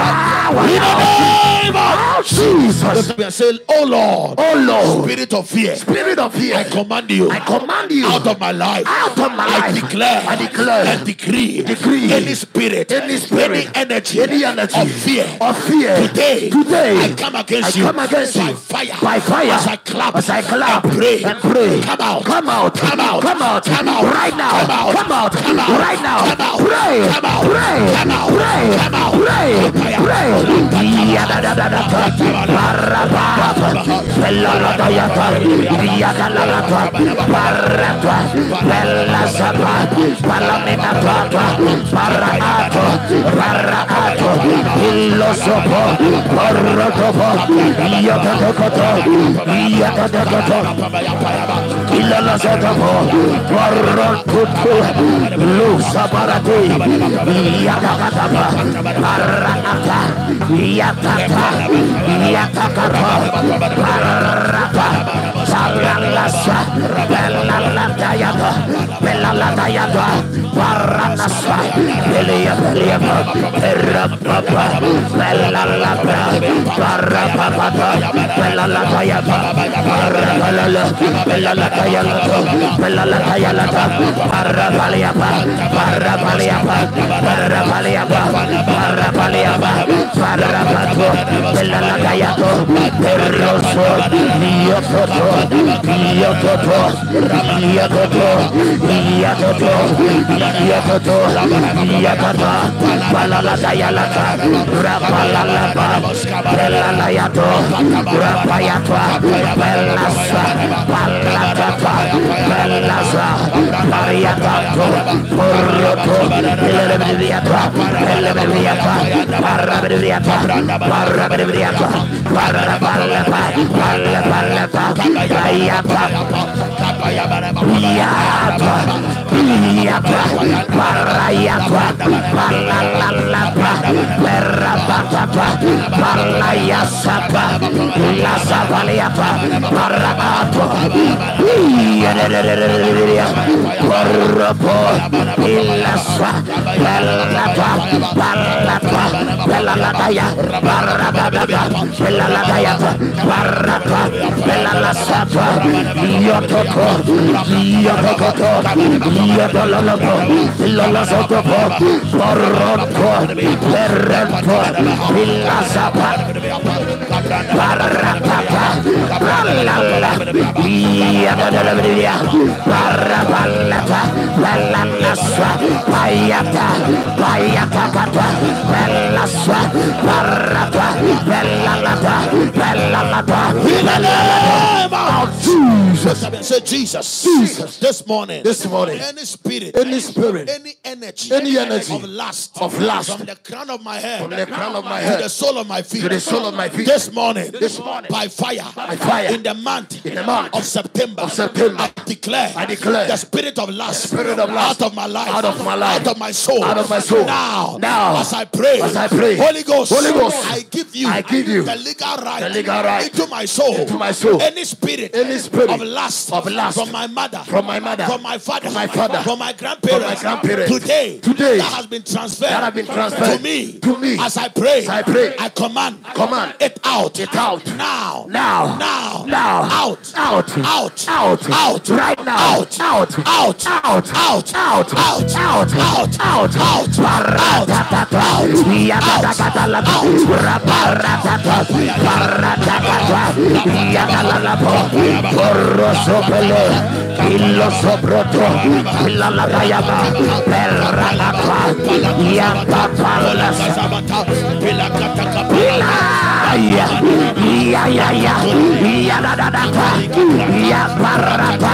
power. Name oh, of Jesus. Are saying, Oh Lord, Oh Lord, spirit of fear, spirit of fear, I command you I command you out of my life. out of my I life. declare, I declare, and decree, decree, any spirit, any spirit, any energy, any energy of fear, of fear. today, today, I come against I you, come against by you fire, by fire, as I clap, as I clap and pray, and pray. come out, come out, come out, come out, come out, right now, come out, come out, come out, right now, come out, pray, come out, pray, come out, pray, come out, pray, pray. Yada da da da da, baraba, bella la da yada, yada la la da, baraba, ilala sotofo warron kutu lusa parati yakakatapa parakata yakata yakakata parata Belalasa Belalatayaba Belalatayaba Paranasa Belia Beliaba Berababa Belalaba Parababa Belalatayaba Parabalala Belalatayalata Belalatayalata Parabaliaba Parabaliaba Parabaliaba Parabaliaba Parabato Belalatayaba Berroso Niopoto Yakoto, Yakoto, Yakoto, Yakoto, Yakata, Palala Dayalata, Rapalalapa, Pelalayato, Rapayata, Pelasa, Palatata, Pelasa, Pariatato, Poroto, Pelebediata, Pelebediata, Parabediata, Parabediata, Parabediata, Parabediata, Parabediata, Payapa, Yapa, Yapa, Parayapa, Palalapa, Perapatapa, Palayasapa, Lasapaliapa, Parapato, Poropo, Ilasa, Pelapa, Parapa, Ia tapa, ia pakata, ia dalalapa, ilala sotapa, parrapa, perrapa, ilasapa. Payata, Payata Pata, Pelasa, Parapa, Pelalata, Pelalata, In the name of Jesus. Say Jesus. Jesus. This morning. This morning. Any spirit. Any spirit. Any energy. Any energy of lust. of lust From the crown of my head. from the crown of my head. To the sole of my feet. to the sole of my feet. This morning. This morning. By fire. By fire. In the month. In the month of September. of September. I declare. I declare The spirit of lust. spirit of lust Out of my life. out of my life. Out of my soul. Out of my soul. Now. Now. As I pray. As I pray. Holy Ghost. Holy Ghost. I give you. I give you the legal right. the legal right into my soul. into my soul. Any spirit. Any spirit of lust. of lust From my mother. from my mother, From my father. from my father, From my grandparents. from my grandparents. Today. Today. That has been transferred. That have been transferred to me. to me. As I pray. As I pray. I command. Command. it out. It out. Now. Now. Now. Now. Out. Out. Out. Out. Out. Right now. Out. Out. Out. Out. Out. Out. Out. Out. Out. Out. Out. Out. Paratatata. Yatakatalapa. Raparatata. Paratatata. Yatalalapa. Porosopele. Ilosoproto. Ilalatayaba. Peralapa. Yatapalas. Ya, ya, ya, ya, ya, da, da, da, ya, parata,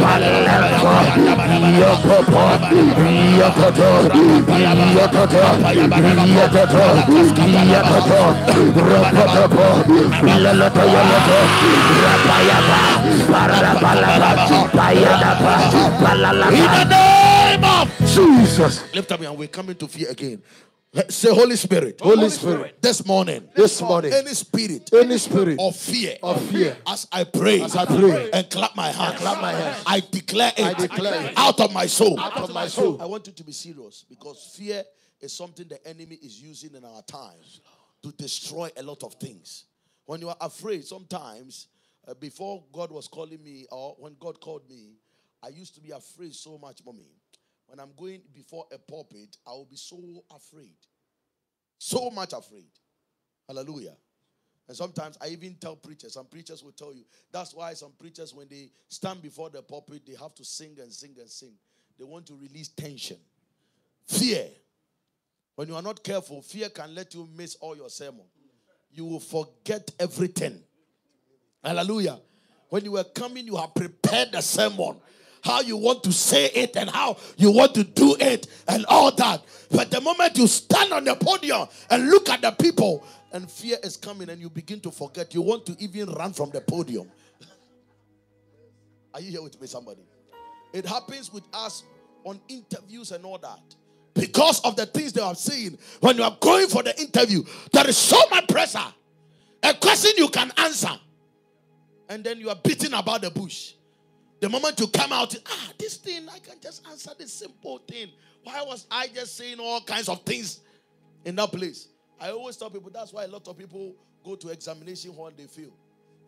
Para Jesus Lift up hand. We're coming to fear again. Let- Say, Holy Spirit. Holy Spirit, This morning. this morning, Any spirit any spirit of fear. of fear, As I pray. As I pray. And clap my hands. clap my hands. I declare it. I declare it. Out of my soul. out of my soul, I want you to be serious because fear is something the enemy is using in our times to destroy a lot of things. When you are afraid, sometimes uh, before God was calling me, or when God called me, I used to be afraid so much, mommy. When I'm going before a pulpit, I will be so afraid. So much afraid. Hallelujah. And sometimes I even tell preachers, some preachers will tell you. That's why some preachers, when they stand before the pulpit, they have to sing and sing and sing. They want to release tension. Fear. When you are not careful, fear can let you miss all your sermon. You will forget everything. Hallelujah. When you were coming, you have prepared the sermon. How you want to say it and how you want to do it and all that. But the moment you stand on the podium and look at the people, and fear is coming, and you begin to forget, you want to even run from the podium. Are you here with me, somebody? It happens with us on interviews and all that. Because of the things they have seen, when you are going for the interview, there is so much pressure. A question you can answer, and then you are beating about the bush. The moment you come out, ah, this thing, I can just answer this simple thing. Why was I just saying all kinds of things in that place? I always tell people that's why a lot of people go to examination hall they fail.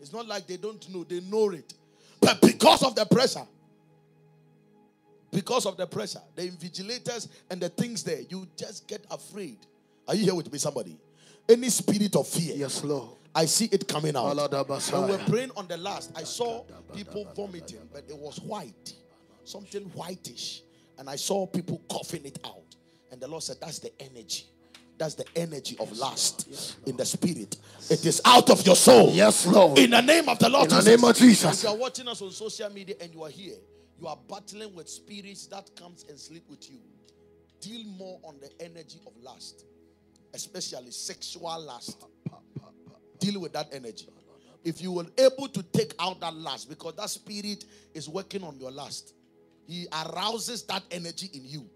It's not like they don't know, they know it. But because of the pressure, because of the pressure, the invigilators and the things there, you just get afraid. Are you here with me, somebody? Any spirit of fear, yes, Lord. I see it coming out. When we were praying on the last, I saw people vomiting, but it was white, something whitish. And I saw people coughing it out. And the Lord said, That's the energy. That's the energy of lust in the spirit. It is out of your soul. Yes, Lord. In the name of the Lord In the name of Jesus. If you are watching us on social media and you are here, you are battling with spirits that comes and sleep with you. Deal more on the energy of lust, especially sexual lust. Deal with that energy. If you were able to take out that lust, because that spirit is working on your lust, he arouses that energy in you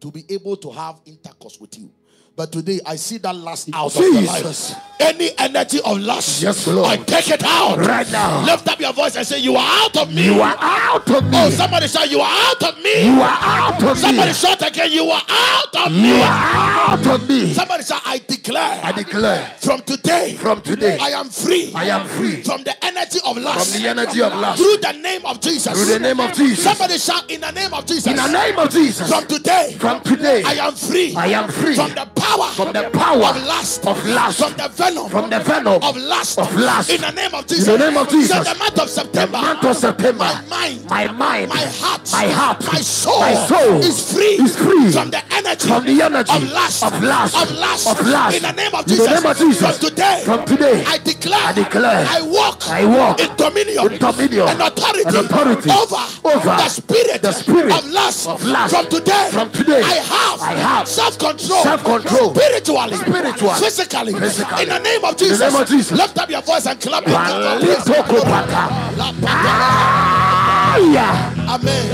to be able to have intercourse with you. But today I see that lust out of your Jesus. life. Any energy of lust, Yes, Lord. I take it out Right now. Lift up your voice and say, You are out of me. You are out of me. Oh, me. somebody shout, You are out of me. You are out of Somebody me. shout again, You are out of You me. are out of me. Somebody shout, I declare. I declare from today, from today, I am free. I am free from the energy of lust. from the energy of lust. through the name of Jesus. Through the name of Jesus. Somebody shout in the name of Jesus. In the name of Jesus, From today, from today, I am free. I am free from the power. from the power of lust. of lust. From the venom. From the venom of lust. of lust. In the name of Jesus. In the name of Jesus. So the month of September. The month of September. My mind. My mind. My heart. My heart. My soul. My soul is free. is free From the energy. from the energy of lust. Of lust. Of lust. Of lust. In the name of In the Jesus. name of Jesus. From today. From today. I declare. I declare. I walk. I walk in dominion. in dominion And authority. and authority Over. over the spirit. the spirit of lust. of lust. From today. From today. I have. I have self-control. self-control. Spiritually. Spiritually. Physically. Physically. In the name of In the Jesus. name of Jesus. Lift up your voice and clap your hands. Amen. Amen.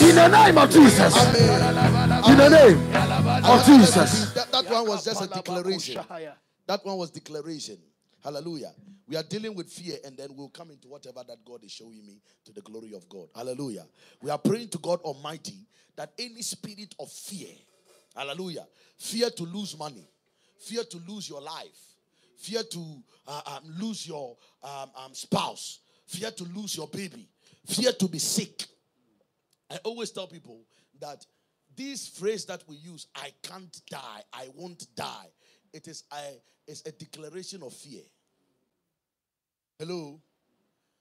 In the name of Jesus. Amen. In the name I of want Jesus. That, that one was just a declaration. That one was declaration. Hallelujah. We are dealing with fear and then we'll come into whatever that God is showing me to the glory of God. Hallelujah. We are praying to God Almighty that any spirit of fear, hallelujah, fear to lose money, fear to lose your life, fear to uh, um, lose your um, um, spouse, fear to lose your baby, fear to be sick. I always tell people that this phrase that we use, I can't die, I won't die, it is a, it's a declaration of fear. Hello?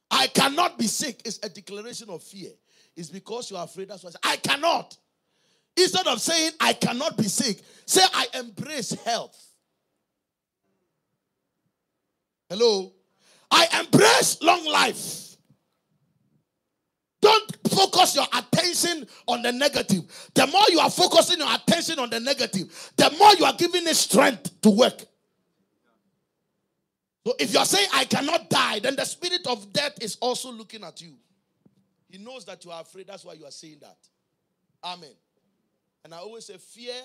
I cannot be sick. It's a declaration of fear. It's because you are afraid. That's why I, I cannot. Instead of saying, I cannot be sick, say, I embrace health. Hello? I embrace long life. Focus your attention on the negative. The more you are focusing your attention on the negative, the more you are giving it strength to work. So if you are saying, I cannot die, then the spirit of death is also looking at you. He knows that you are afraid. That's why you are saying that. Amen. And I always say, fear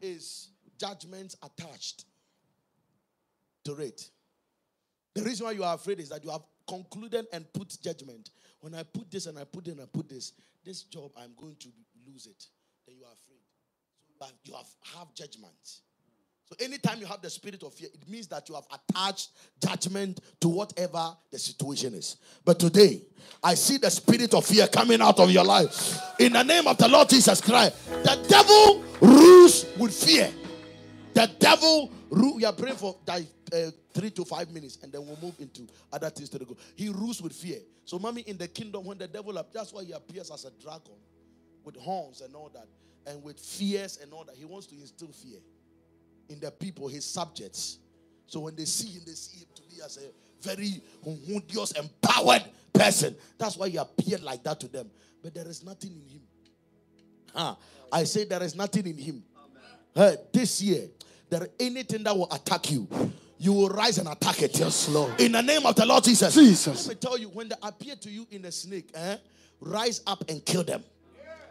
is judgment attached to it. The reason why you are afraid is that you have concluded and put judgment. When I put this and I put it and I put this, this job, I'm going to lose it. Then you are afraid. So you have, have judgment. So anytime you have the spirit of fear, it means that you have attached judgment to whatever the situation is. But today, I see the spirit of fear coming out of your life. In the name of the Lord Jesus Christ, the devil rules with fear. The devil rule. We are praying for uh, three to five minutes, and then we'll move into other things to the go. He rules with fear. So, mommy, in the kingdom, when the devil up, that's why he appears as a dragon with horns and all that, and with fears and all that. He wants to instill fear in the people, his subjects. So when they see him, they see him to be as a very humdious, empowered person. That's why he appeared like that to them. But there is nothing in him. Huh. I say there is nothing in him. Hey, this year, there anything that will attack you, you will rise and attack it. Yes, Lord. In the name of the Lord Jesus. Jesus. Let me tell you, when they appear to you in a snake, eh, rise up and kill them.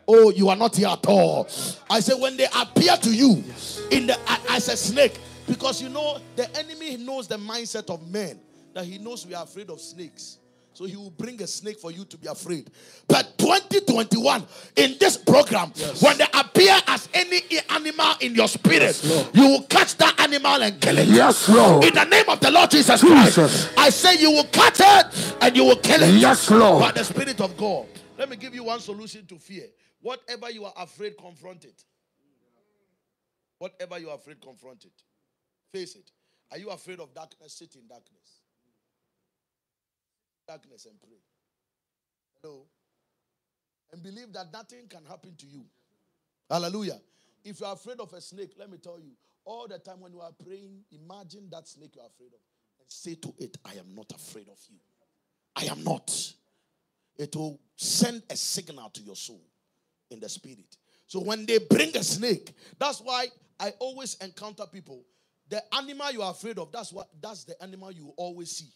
Oh, you are not here at all. I say when they appear to you in the as a snake, because you know the enemy knows the mindset of men that he knows we are afraid of snakes. So he will bring a snake for you to be afraid. But 2021, in this program, yes. when they appear as any animal in your spirit, yes, you will catch that animal and kill it. Yes, Lord. In the name of the Lord Jesus, Jesus. Christ, I say you will catch it and you will kill it. Yes, Lord. By the Spirit of God. Let me give you one solution to fear. Whatever you are afraid, confront it. Whatever you are afraid, confront it. Face it. Are you afraid of darkness? Sit in darkness. Darkness and pray. Hello? And believe that nothing can happen to you. Hallelujah. If you are afraid of a snake, let me tell you, all the time when you are praying, imagine that snake you are afraid of and say to it, I am not afraid of you. I am not. It will send a signal to your soul in the spirit. So when they bring a snake, that's why I always encounter people. The animal you are afraid of, that's what that's the animal you always see.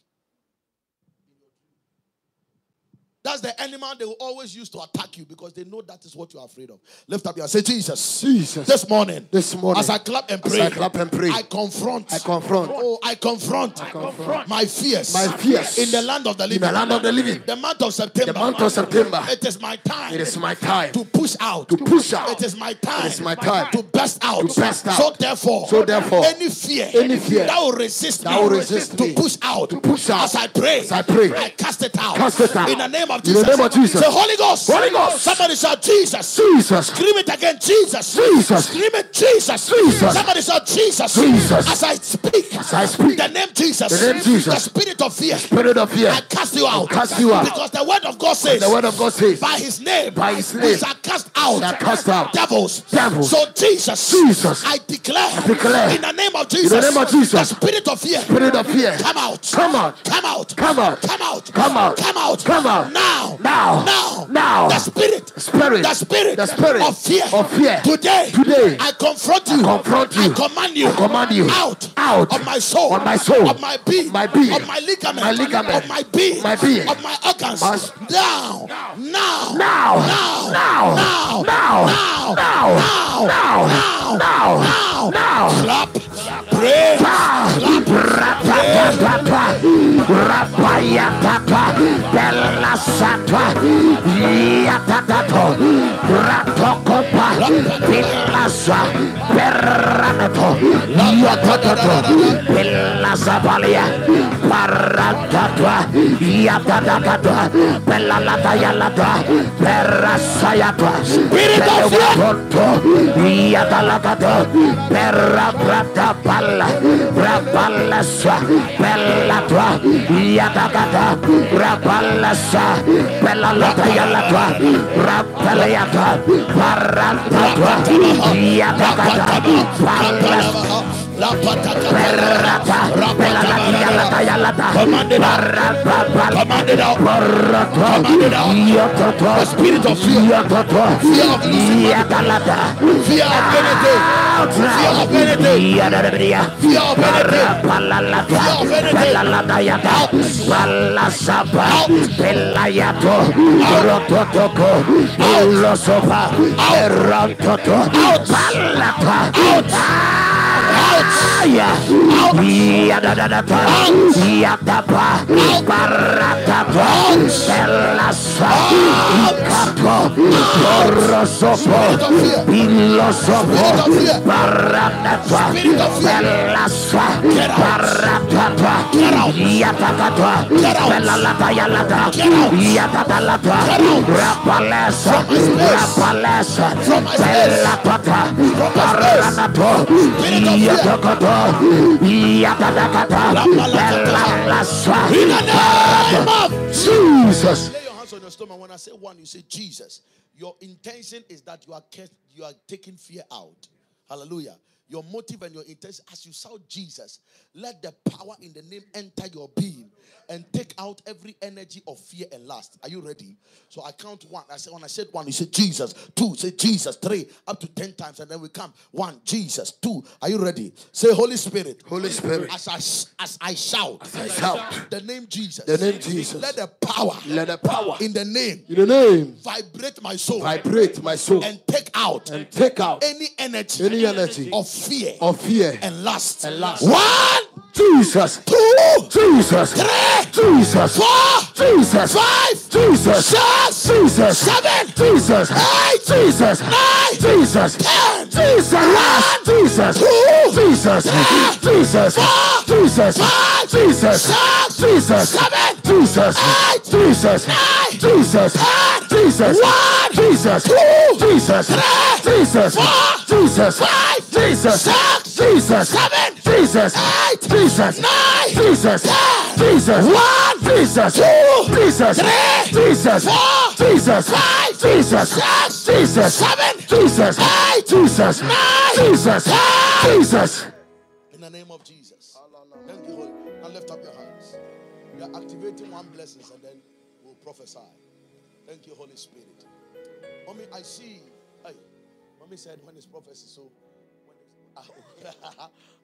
That's the animal they will always use to attack you because they know that is what you are afraid of. Lift up your say, Jesus. Jesus. This morning. This morning. As I clap and pray. I clap and pray. I confront. I confront. Oh, I confront. I confront. My fears. My fears. In the land of the living. In the land of the living. The month of September. The month of September. It is my time. It is my time. To push out. To push out. It is my time. It is my time. To burst out. To burst out. So therefore. So therefore. Any fear. Any fear. That will resist that will resist me. to push out. To push out. As I pray. As I pray. I cast it out. Cast it out. In the name of In the name of Jesus. Say Holy Ghost. Holy Ghost. Somebody shout Jesus. Jesus. Scream it again, Jesus. Jesus. Scream it, Jesus. Jesus. Somebody shout Jesus. Jesus. As I speak. As I speak. The name Jesus. The name Jesus. The spirit of fear. Spirit of fear. I cast you out. I cast you out. Because the word of God says. The word of God says. By his name. By his name. We name. shall cast out. Shall cast out. Devils. Devils. So Jesus. Jesus. I declare. I declare. In the name of Jesus. In the name of Jesus. The spirit of fear. Spirit of fear. Come out. Come out. Come out. Come out. Come out. Come out. Come out. Come out. Now. Now. Now. Now. The spirit. Spirit. The spirit. The spirit of fear. of fear. Today. Today. I confront you. I confront you. I command you. I command you. Out. Out. Of my soul. Of my soul. Of my being. My being. Of my ligament. My ligament. Of my being. My being. Of my organs. My- Now. Now. Now. Now. Now. Now. Now. Now. Now. Now. Now. Now. Now. Now. Clap. Pray. Rapaya Rapayatata Bella Sata Yatatato Ratocopa Pilasa Perranato Yatatato Pilasa Valia Paratata Yatatata Bella Lata Yalata Perrasayata Spirit of Yatalata Perra Prata Pala Rabalasa, Bella Tua, Yatagata, Rabalasa, Bella Lata Yalata, Rapeliata, Parantata, Yatagata, Palas. Command it. The spirit of fear. Fear of losing Fear of anything. Fear of anything. Fear of anything. Fear of anything. Out. Out. Aya, Yadadadata, Yatapa, Paratapa, Pelasa, Ikapo, Porosopo, Pilosopo, Paratapa, Pelasa, Paratapa, Yatatata, Pelalata Yalata, Yatatalata, Rapalesa, Rapalesa, Pelatata, Paranato, Yatakato, Jesus. Lay your hands on your stomach. When I say one, you say Jesus. Your intention is that you are kept, you are taking fear out. Hallelujah. Your motive and your intention, as you shout Jesus, let the power in the name enter your being and take out every energy of fear and lust. Are you ready? So I count one. I said when I said one, you say Jesus. Two, say Jesus. Three, up to ten times, and then we come. One, Jesus. Two. Are you ready? Say Holy Spirit. Holy Spirit. As I as I shout, I shout. the name Jesus. The name Jesus. Let the power. Let the power in the name in the name vibrate my soul vibrate my soul and take out and take out any energy any energy of fear of fear. and lust. and lust. One, Jesus, two, Jesus, three, Jesus, four, Jesus, five, Jesus, six, Jesus, seven, Jesus, eight, Jesus, nine, Jesus, ten, Jesus, Jesus, two, Jesus, Jesus, four, Jesus, five, Jesus, six, Jesus, seven, Jesus, eight, Jesus, nine, Jesus, ten, Jesus, one, Jesus, two, Jesus, three, Jesus, four, Jesus, five, Jesus, six, Jesus, seven, Jesus, eight, Jesus, nine, Jesus, ten, Jesus, one, Jesus, two, Jesus, three, Jesus, four, Jesus, five, Jesus, six, Jesus, seven, Jesus, eight, Jesus, nine, Jesus, ten. Jesus. In the name of Jesus. Thank you, Holy. Now lift up your hands. We are activating one blessing and then we'll prophesy. Thank you, Holy Spirit. Mommy, I see. Hey, mommy said when it's prophecy, so when it's, *laughs* ah, oh. *laughs*